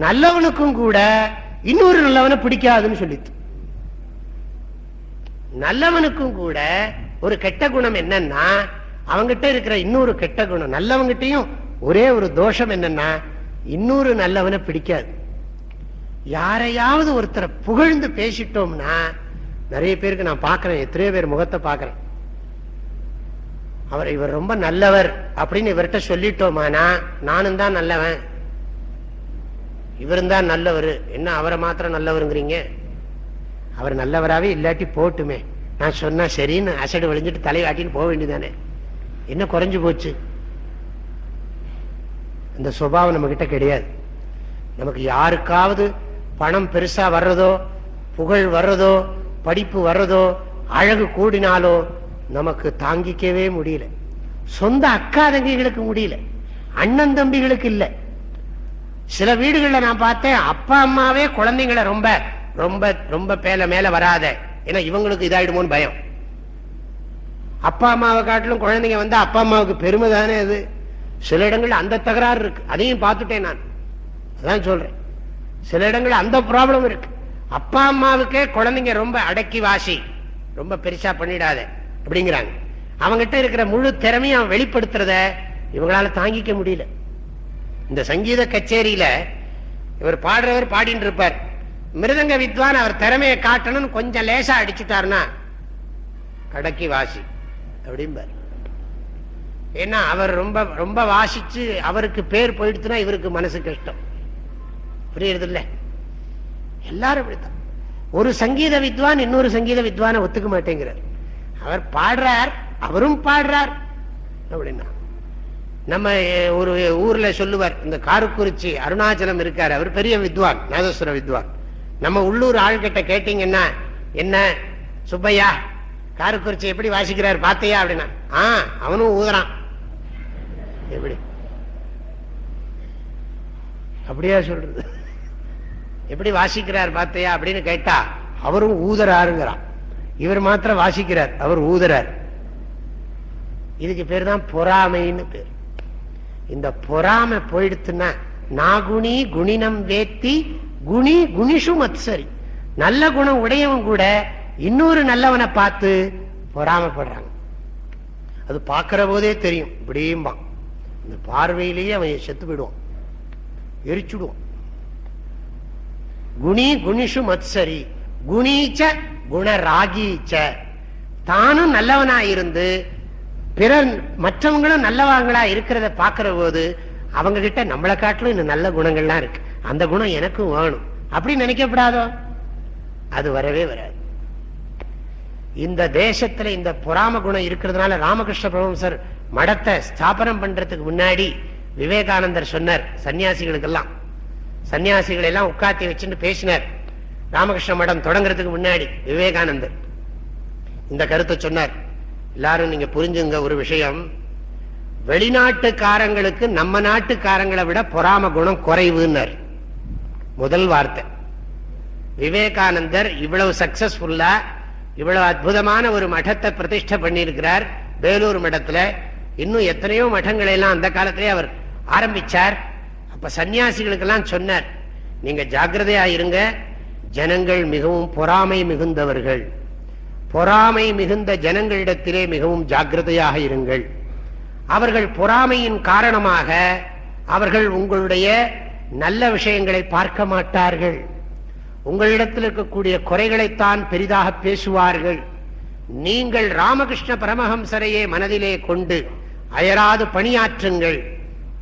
நல்லவனுக்கும் கூட இன்னொரு நல்லவனை பிடிக்காதுன்னு சொல்லித்து நல்லவனுக்கும் கூட ஒரு கெட்ட குணம் என்னன்னா அவங்கிட்ட இருக்கிற இன்னொரு கெட்ட குணம் நல்லவங்கிட்டையும் ஒரே ஒரு தோஷம் என்னன்னா இன்னொரு நல்லவனை பிடிக்காது. யாரையாவது ஒருத்தரை புகழ்ந்து பேசிட்டோம்னா நிறைய பேருக்கு நான் பாக்குறேன் எத்தனையோ பேர் முகத்தை பாக்குறேன் அவர் இவர் ரொம்ப நல்லவர் அப்படின்னு இவர்கிட்ட சொல்லிட்டோமானா நானும் தான் நல்லவன். இவரும் தான் நல்லவர். என்ன அவரை மாத்திரம் நல்லவருங்கிறீங்க? அவர் நல்லவராகவே இல்லாட்டி போட்டுமே. நான் சொன்னா சரின்னு அசடு வழிஞ்சிட்டு தலைவாட்டின்னு போக வேண்டியதானே என்ன குறைஞ்சு போச்சு? இந்த சுபாவம் நம்ம கிட்ட கிடையாது. நமக்கு யாருக்காவது பணம் பெருசா வர்றதோ புகழ் வர்றதோ படிப்பு வர்றதோ அழகு கூடினாலோ நமக்கு தாங்கிக்கவே முடியல. சொந்த அக்கா தங்கிகளுக்கு முடியல. அண்ணன் தம்பிகளுக்கு இல்லை. சில வீடுகள்ல நான் பார்த்தேன் அப்பா அம்மாவே குழந்தைங்களை ரொம்ப ரொம்ப ரொம்ப பேல மேல வராத. ஏன்னா இவங்களுக்கு இதாயிடுமோன்னு பயம். அப்பா அம்மாவை காட்டிலும் குழந்தைங்க வந்து அப்பா அம்மாவுக்கு பெருமை தானே அது? சில இடங்கள்ல அந்த தகராறு இருக்கு. அதையும் பார்த்துட்டேன் நான். அதான் சொல்றேன். சில இடங்கள்ல அந்த ப்ராப்ளம் இருக்கு. அப்பா அம்மாவுக்கே குழந்தைங்க ரொம்ப அடக்கி வாசி. ரொம்ப பெருசா பண்ணிடாத. அப்படிங்கிறாங்க. அவங்ககிட்ட இருக்கிற முழு திறமையும் அவன் வெளிப்படுத்துறத இவங்களால தாங்கிக்க முடியல. இந்த சங்கீத கச்சேரியில இவர் பாடுறவர் பாடிட்டு இருப்பார். மிருதங்க வித்வான் அவர் திறமையை காட்டணும்னு கொஞ்சம் லேசா அடிச்சுட்டாருன்னா கடக்கி வாசி. அப்படிம்பார். ஏன்னா அவர் ரொம்ப ரொம்ப வாசிச்சு அவருக்கு பேர் போயிடுச்சுன்னா இவருக்கு மனசு கஷ்டம். புரியுறது இல்ல எல்லாரும் இப்படித்தான் ஒரு சங்கீத வித்வான் இன்னொரு சங்கீத வித்வான ஒத்துக்க மாட்டேங்கிறார். அவர் பாடுறார் அவரும் பாடுறார். அப்படின்னா நம்ம ஒரு ஊர்ல சொல்லுவார் இந்த காரக்குறிச்சி அருணாச்சலம் இருக்காரு அவர் பெரிய வித்வான் நாதஸ்வர வித்வான். நம்ம உள்ளூர் ஆள்கிட்ட கேட்டீங்கன்னா என்ன சுப்பையா காரக்குறிச்சி எப்படி வாசிக்கிறார் பாத்தையா? அப்படின்னா ஆஹ் அவனும் ஊதுறான். எப்படி? அப்படியா சொல்றது? எப்படி வாசிக்கிறார் பார்த்தையா அப்படின்னு கேட்டா அவரும் ஊதராருங்கிறான் இவர் மாத்திரம் வாசிக்கிறார் அவர் ஊதுறார். இதுக்கு பேர் தான் பொறாமைன்னு பேர். இந்த பொறாமை போயிடுத்துன்னா நாகுணி குணினம் வேத்தி குணி குணிஷு மத்சரி. நல்ல குணம் உடையவன் கூட இன்னொரு நல்லவனை பார்த்து பொறாமப்படுறாங்க அது பார்க்கிற போதே தெரியும். இப்படியும்பான் இந்த பார்வையிலேயே அவன் செத்து போயிடுவான். எரிச்சுடுவான். குணி குணிஷு மத்சரி. குணீச்ச குணராகீச்ச. தானும் நல்லவனா இருந்து பிறர் மற்றவங்களும் நல்லவங்களா இருக்கிறத பாக்குற போது அவங்க கிட்ட நம்மளை காட்டிலும் இன்னும் நல்ல குணங்கள்லாம் இருக்கு. அந்த குணம் எனக்கும் வேணும். அப்படி நினைக்கப்படாதோ? அது வரவே வராது. இந்த தேசத்துல இந்த பொறாம குணம் இருக்கிறதுனால ராமகிருஷ்ண பரமசர் மடத்தை ஸ்தாபனம் பண்றதுக்கு முன்னாடி விவேகானந்தர் சொன்னார் சன்னியாசிகளுக்கெல்லாம். சன்னியாசிகளை எல்லாம் உட்காத்தி வச்சுட்டு பேசினார். ராமகிருஷ்ண மடம் தொடங்குறதுக்கு முன்னாடி விவேகானந்தர். இந்த கருத்தை சொன்னார். எல்லாரும் நீங்க புரிஞ்சுங்க ஒரு விஷயம். வெளிநாட்டுக்காரங்களுக்கு நம்ம நாட்டுக்காரங்களை விட பொறாம குணம் குறைவுன்னு முதல் வார்த்தை. விவேகானந்தர் இவ்வளவு சக்சஸ்ஃபுல்லா இவ்வளவு அற்புதமான ஒரு மடத்தை பிரதிஷ்டை பண்ணியிருக்கிறார் வேலூர் மடத்துல. இன்னும் எத்தனையோ மடங்களை எல்லாம் அந்த காலத்திலே அவர் ஆரம்பிச்சார். அப்ப சன்னியாசிகளுக்கெல்லாம் சொன்னார் நீங்க ஜாக்கிரதையா இருங்க ஜனங்கள் மிகவும் பொறாமை மிகுந்தவர்கள். பொறாமை மிகுந்த ஜனங்களிடத்திலே மிகவும் ஜாக்கிரதையாக இருங்கள். அவர்கள் பொறாமையின் காரணமாக அவர்கள் உங்களுடைய நல்ல விஷயங்களை பார்க்க மாட்டார்கள். உங்களிடத்தில் இருக்கக்கூடிய குறைகளைத்தான் பெரிதாக பேசுவார்கள். நீங்கள் ராமகிருஷ்ண பரமஹம்சரையே மனதிலே கொண்டு அயராது பணியாற்றுங்கள்.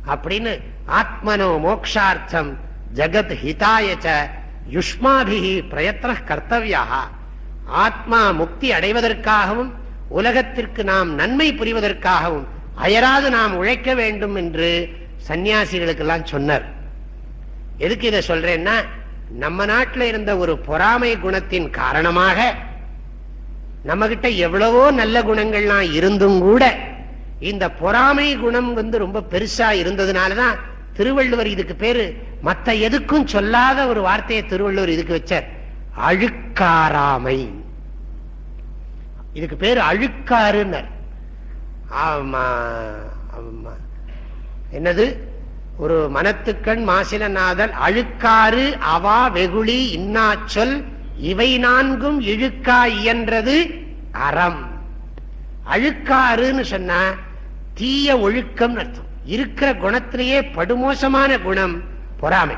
அப்படின்னு ஆத்மனோ மோக்ஷார்த்தம் ஜகத் ஹிதாயச்ச யுஷ்மாபிகி பிரயத்ன கர்த்தவியா ஆத்மா முக்தி அடைவதற்காகவும் உலகத்திற்கு நாம் நன்மை புரிவதற்காகவும் அயராது நாம் உழைக்க வேண்டும் என்று சன்னியாசிகளுக்கெல்லாம் சொன்னார். எதுக்கு இதை சொல்றேன்னா நம்ம நாட்டில் இருந்த ஒரு பொறாமை குணத்தின் காரணமாக நம்ம கிட்ட எவ்வளவோ நல்ல குணங்கள்லாம் இருந்தும் கூட இந்த பொறாமை குணம் வந்து ரொம்ப பெருசா இருந்ததுனாலதான் திருவள்ளுவர் இதுக்கு பேரு மத்த எதுக்கும் சொல்லாத ஒரு வார்த்தையை திருவள்ளுவர் இதுக்கு வச்சார். அழுக்காராமை. இதுக்கு பேரு அழுக்காருன்னர் ஆமா ஆமா. என்னது? ஒரு மனத்துக்கண் மாசிலநாதன் அழுக்காறு அவா வெகுளி இன்னாச்சொல் இவை நான்கும் இழுக்கா இயன்றது அறம். அழுக்காறுன்னு சொன்னா தீய ஒழுக்கம் அர்த்தம். இருக்கிற குணத்திலேயே படுமோசமான குணம் பொறாமை.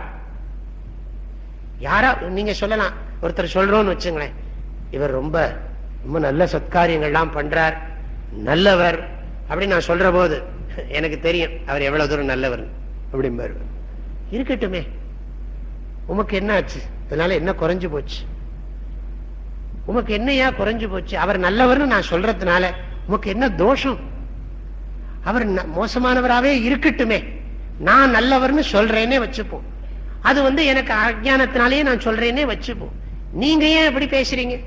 யாரா நீங்க சொல்லலாம். ஒருத்தர் சொல்றோம்னு வச்சுங்களேன். இவர் ரொம்ப ரொம்ப நல்ல சத்காரியங்கள்லாம் பண்றார். நல்லவர். அப்படின்னு நான் சொல்ற போது எனக்கு தெரியும் அவர் எவ்வளவு தூரம் நல்லவர் அப்படிம்பாரு. இருக்கட்டுமே. உமக்கு என்ன ஆச்சு? இதனால என்ன குறைஞ்சு போச்சு? உமக்கு என்னையா குறைஞ்சு போச்சு? அவர் நல்லவர்னு நான் சொல்றதுனால உமக்கு என்ன தோஷம்? அவர் மோசமானவராகவே இருக்கட்டுமே. நான் நல்லவர்னு சொல்றேனே வச்சுப்போம். அது வந்து எனக்கு அஜானத்தினாலேயே நான் சொல்றேனே வச்சுப்போம். நீங்க ஏன் எப்படி பேசுறீங்க?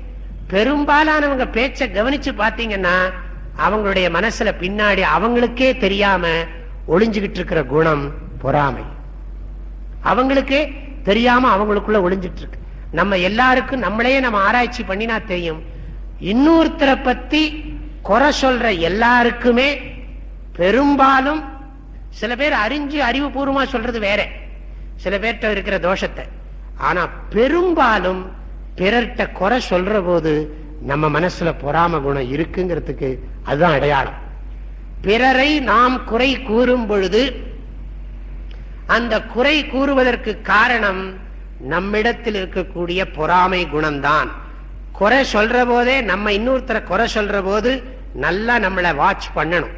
பெரும்பாலானவங்க பேச்ச கவனிச்சு பாத்தீங்கன்னா அவங்களுடைய மனசுல பின்னாடி அவங்களுக்கே தெரியாம ஒளிஞ்சுகிட்டு இருக்கிற குணம் பொறாமை. அவங்களுக்கே தெரியாம அவங்களுக்குள்ள ஒளிஞ்சிட்டு இருக்கு நம்ம எல்லாருக்கும் நம்மளே நம்ம ஆராய்ச்சி பண்ணினா தெரியும். இன்னொருத்தரை பத்தி குறை சொல்ற எல்லாருக்குமே பெரும்பாலும் சில பேர் அறிஞ்சு அறிவுபூர்வமா சொல்றது வேற. சில பேர்கிட்ட இருக்கிற தோஷத்தை. ஆனா பெரும்பாலும் பிறர்கிட்ட குறை சொல்ற போது நம்ம மனசுல பொறாம குணம் இருக்குங்கிறதுக்கு அதுதான் அடையாளம். பிறரை நாம் குறை கூறும் பொழுது அந்த குறை கூறுவதற்கு காரணம் நம்மிடத்தில் இருக்கக்கூடிய பொறாமை குணம்தான். குறை சொல்ற போதே நம்ம இன்னொருத்தரை குறை சொல்ற போது நல்லா நம்மளை வாட்ச் பண்ணணும்.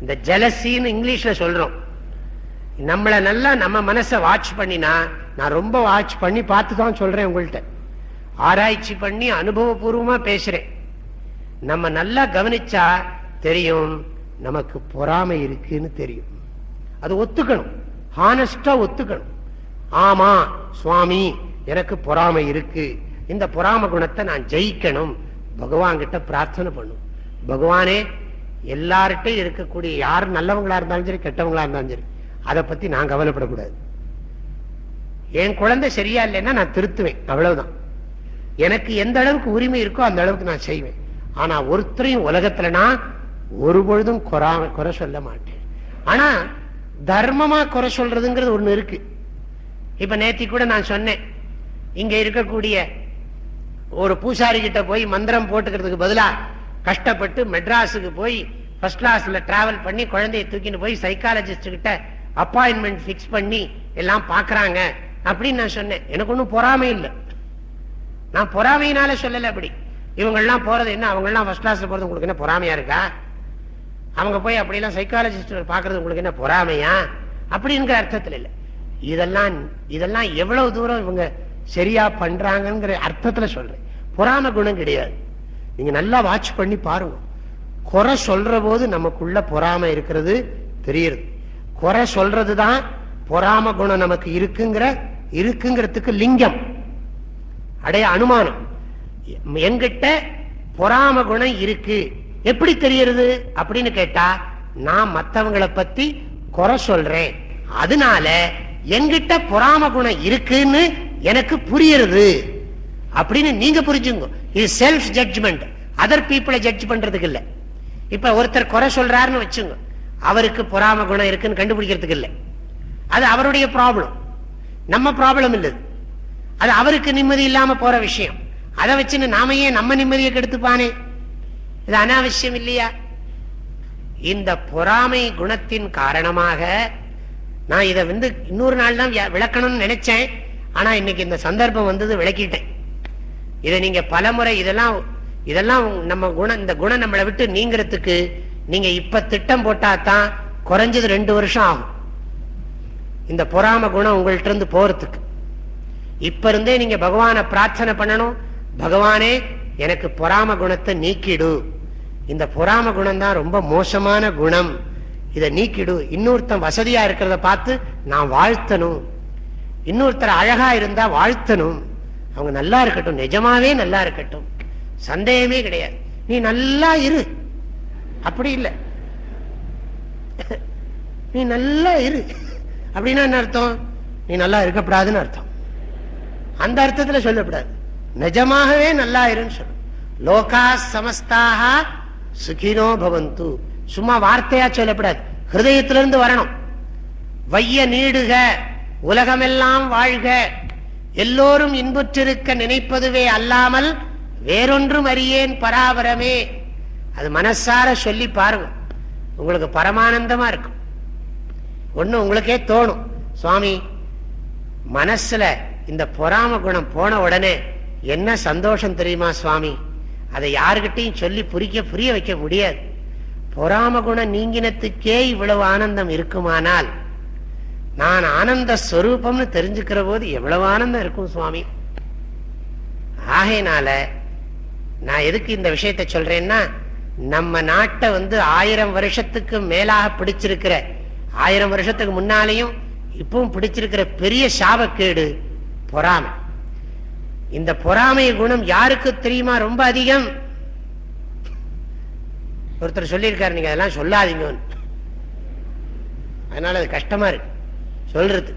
இந்த ஜெலசின்னு இங்கிலீஷ்ல சொல்றோம். நம்மளை நல்லா நம்ம மனசை வாட்ச் பண்ணினா நான் ரொம்ப வாட்ச் பண்ணி பார்த்து தான் சொல்றேன் உங்கள்கிட்ட. ஆராய்ச்சி பண்ணி அனுபவபூர்வமா பேசுறேன். நம்ம நல்லா கவனிச்சா தெரியும் நமக்கு பொறாமை இருக்குன்னு தெரியும். அது ஒத்துக்கணும். ஹானஸ்டா ஒத்துக்கணும். ஆமா சுவாமி எனக்கு பொறாமை இருக்கு. இந்த பொறாம குணத்தை நான் ஜெயிக்கணும். பகவான் கிட்ட பிரார்த்தனை பண்ணும். பகவானே எல்லார்கிட்டையும் இருக்கக்கூடிய யார் நல்லவங்களா இருந்தாலும் சரி கெட்டவங்களா இருந்தாலும் சரி அதை பத்தி நான் கவலைப்படக்கூடாது. என் குழந்தை சரியா இல்லைன்னா நான் திருத்துவேன். அவ்வளவுதான். எனக்கு எந்த அளவுக்கு உரிமை இருக்கோ அந்த அளவுக்கு நான் செய்வேன். ஆனா ஒருத்தரையும் உலகத்துல நான் ஒரு பொழுதும் குறை சொல்ல மாட்டேன். ஆனா தர்மமா குறை சொல்றதுங்கிறது ஒண்ணு இருக்கு. இப்ப நேத்தி கூட நான் சொன்னேன். இங்க இருக்கக்கூடிய ஒரு பூசாரி கிட்ட போய் மந்திரம் போட்டுக்கிறதுக்கு பதிலா கஷ்டப்பட்டு மெட்ராஸுக்கு போய் ஃபர்ஸ்ட் கிளாஸ்ல டிராவல் பண்ணி குழந்தைய தூக்கின்னு போய் சைக்காலஜிஸ்ட் கிட்ட அப்பாயின்மெண்ட் ஃபிக்ஸ் பண்ணி எல்லாம் பாக்குறாங்க அப்படின்னு நான் சொன்னேன். எனக்கு ஒன்றும் பொறாமை இல்லை. நான் பொறாமையினால சொல்லலை அப்படி. இவங்கெல்லாம் போறது என்ன? அவங்கெல்லாம் ஃபர்ஸ்ட் கிளாஸ்ல போறது உங்களுக்கு என்ன பொறாமையா இருக்கா? அவங்க போய் அப்படிலாம் சைக்காலஜிஸ்ட் பார்க்கறது உங்களுக்கு என்ன பொறாமையா? அப்படிங்கிற அர்த்தத்தில் இல்லை. இதெல்லாம் இதெல்லாம் எவ்வளவு தூரம் இவங்க சரியா பண்றாங்கிற அர்த்தத்துல சொல்றேன். பொறாம குணம் கிடையாது. நீங்க நல்லா வாட்ச் பண்ணி பாருங்க. குறை சொல்ற போது நமக்குள்ள பொறாம இருக்கிறது தெரியுது. குறை சொல்றதுதான் பொறாம குணம் நமக்கு இருக்குங்கிற இருக்குங்கிறதுக்கு லிங்கம். அடைய அனுமானம். எங்கிட்ட பொறாம குணம் இருக்கு. எப்படி தெரியறது அப்படின்னு கேட்டா நான் மத்தவங்களை பத்தி குறை சொல்றேன். அதனால என்கிட்ட பொறாம குணம் இருக்குன்னு எனக்கு புரியுறது. அப்படின்னு நீங்க புரிஞ்சுங்க. இது செல்ஃப் ஜட்ஜ்மெண்ட் அதர் பீப்புளை ஜட்ஜ் பண்றதுக்கு இல்ல. இப்ப ஒருத்தர் குறை சொல்றாருன்னு வச்சுங்க. அவருக்கு பொறாம குணம் இருக்குன்னு கண்டுபிடிக்கிறதுக்கு இல்ல. அது அவருடைய ப்ராப்ளம் நம்ம ப்ராப்ளம் இல்லது அது அவருக்கு நிம்மதி இல்லாம போற விஷயம். அதை வச்சுன்னு நாம ஏன் நம்ம நிம்மதியை கெடுத்துப்பானே? இது அனாவசியம் இல்லையா இந்த பொறாமை குணத்தின் காரணமாக நான் இதை வந்து இன்னொரு நாள் தான் விளக்கணும்னு நினைச்சேன். ஆனா இன்னைக்கு இந்த சந்தர்ப்பம் வந்தது விளக்கிட்டேன். இதை நீங்க பலமுறை இதெல்லாம் இதெல்லாம் நம்ம குணம் இந்த குணம் நம்மளை விட்டு நீங்கிறதுக்கு நீங்க இப்ப திட்டம் போட்டாதான் குறைஞ்சது ரெண்டு வருஷம் ஆகும். இந்த பொறாம குணம் உங்கள்ட்ட இருந்து போறதுக்கு. இப்ப இருந்தே நீங்க பகவானை பிரார்த்தனை பண்ணணும். பகவானே எனக்கு பொறாம குணத்தை நீக்கிடு. இந்த பொறாம குணம் தான் ரொம்ப மோசமான குணம். இதை நீக்கிடு. இன்னொருத்தன் வசதியா இருக்கிறத பார்த்து நான் வாழ்த்தணும். இன்னொருத்தர் அழகா இருந்தா வாழ்த்தணும். அவங்க நல்லா இருக்கட்டும். நிஜமாவே நல்லா இருக்கட்டும். சந்தேகமே கிடையாது. நீ நல்லா இரு. அப்படி இல்லை. நீ நல்லா இரு. அப்படின்னா என்ன அர்த்தம்? நீ நல்லா இருக்கப்படாதுன்னு அர்த்தம். அந்த அர்த்தத்துல சொல்லப்படாது. நிஜமாகவே நல்லா இருன்னு சொல்லு. லோகா சமஸ்தாக சுகினோ பவந்து. சும்மா வார்த்தையா சொல்லப்படாது. ஹிருதயத்திலிருந்து வரணும். வைய நீடுக உலகமெல்லாம் வாழ்க. எல்லோரும் இன்புற்றிருக்க நினைப்பதுவே அல்லாமல் வேறொன்றும் அறியேன் பராபரமே. அது மனசார சொல்லி பாருங்க. உங்களுக்கு பரமானந்தமா இருக்கும். ஒண்ணு உங்களுக்கே தோணும். சுவாமி மனசுல இந்த பொறாம குணம் போன உடனே என்ன சந்தோஷம் தெரியுமா சுவாமி? அதை யாருக்கிட்டையும் சொல்லி புரிய புரிய வைக்க முடியாது. பொறாம குணம் நீங்கினத்துக்கே இவ்வளவு ஆனந்தம் இருக்குமானால் நான் ஆனந்த ஸ்வரூபம்னு தெரிஞ்சுக்கிற போது எவ்வளவு ஆனந்தம் இருக்கும் சுவாமி? ஆகையினால நான் எதுக்கு இந்த விஷயத்தை சொல்றேன்னா நம்ம நாட்டை வந்து ஆயிரம் வருஷத்துக்கு மேலாக பிடிச்சிருக்கிற ஆயிரம் வருஷத்துக்கு முன்னாலேயும் இப்பவும் பிடிச்சிருக்கிற பெரிய சாபக்கேடு பொறாமை. இந்த பொறாமை குணம் யாருக்கு தெரியுமா? ரொம்ப அதிகம். ஒருத்தர் சொல்லியிருக்காரு நீங்க அதெல்லாம் சொல்லாதீங்க. அதனால அது கஷ்டமா இருக்கு. சொல்றது.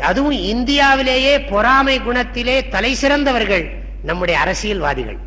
அதுவும் இந்தியாவிலேயே பொறாமை குணத்திலே தலை சிறந்தவர்கள் நம்முடைய அரசியல்வாதிகள்.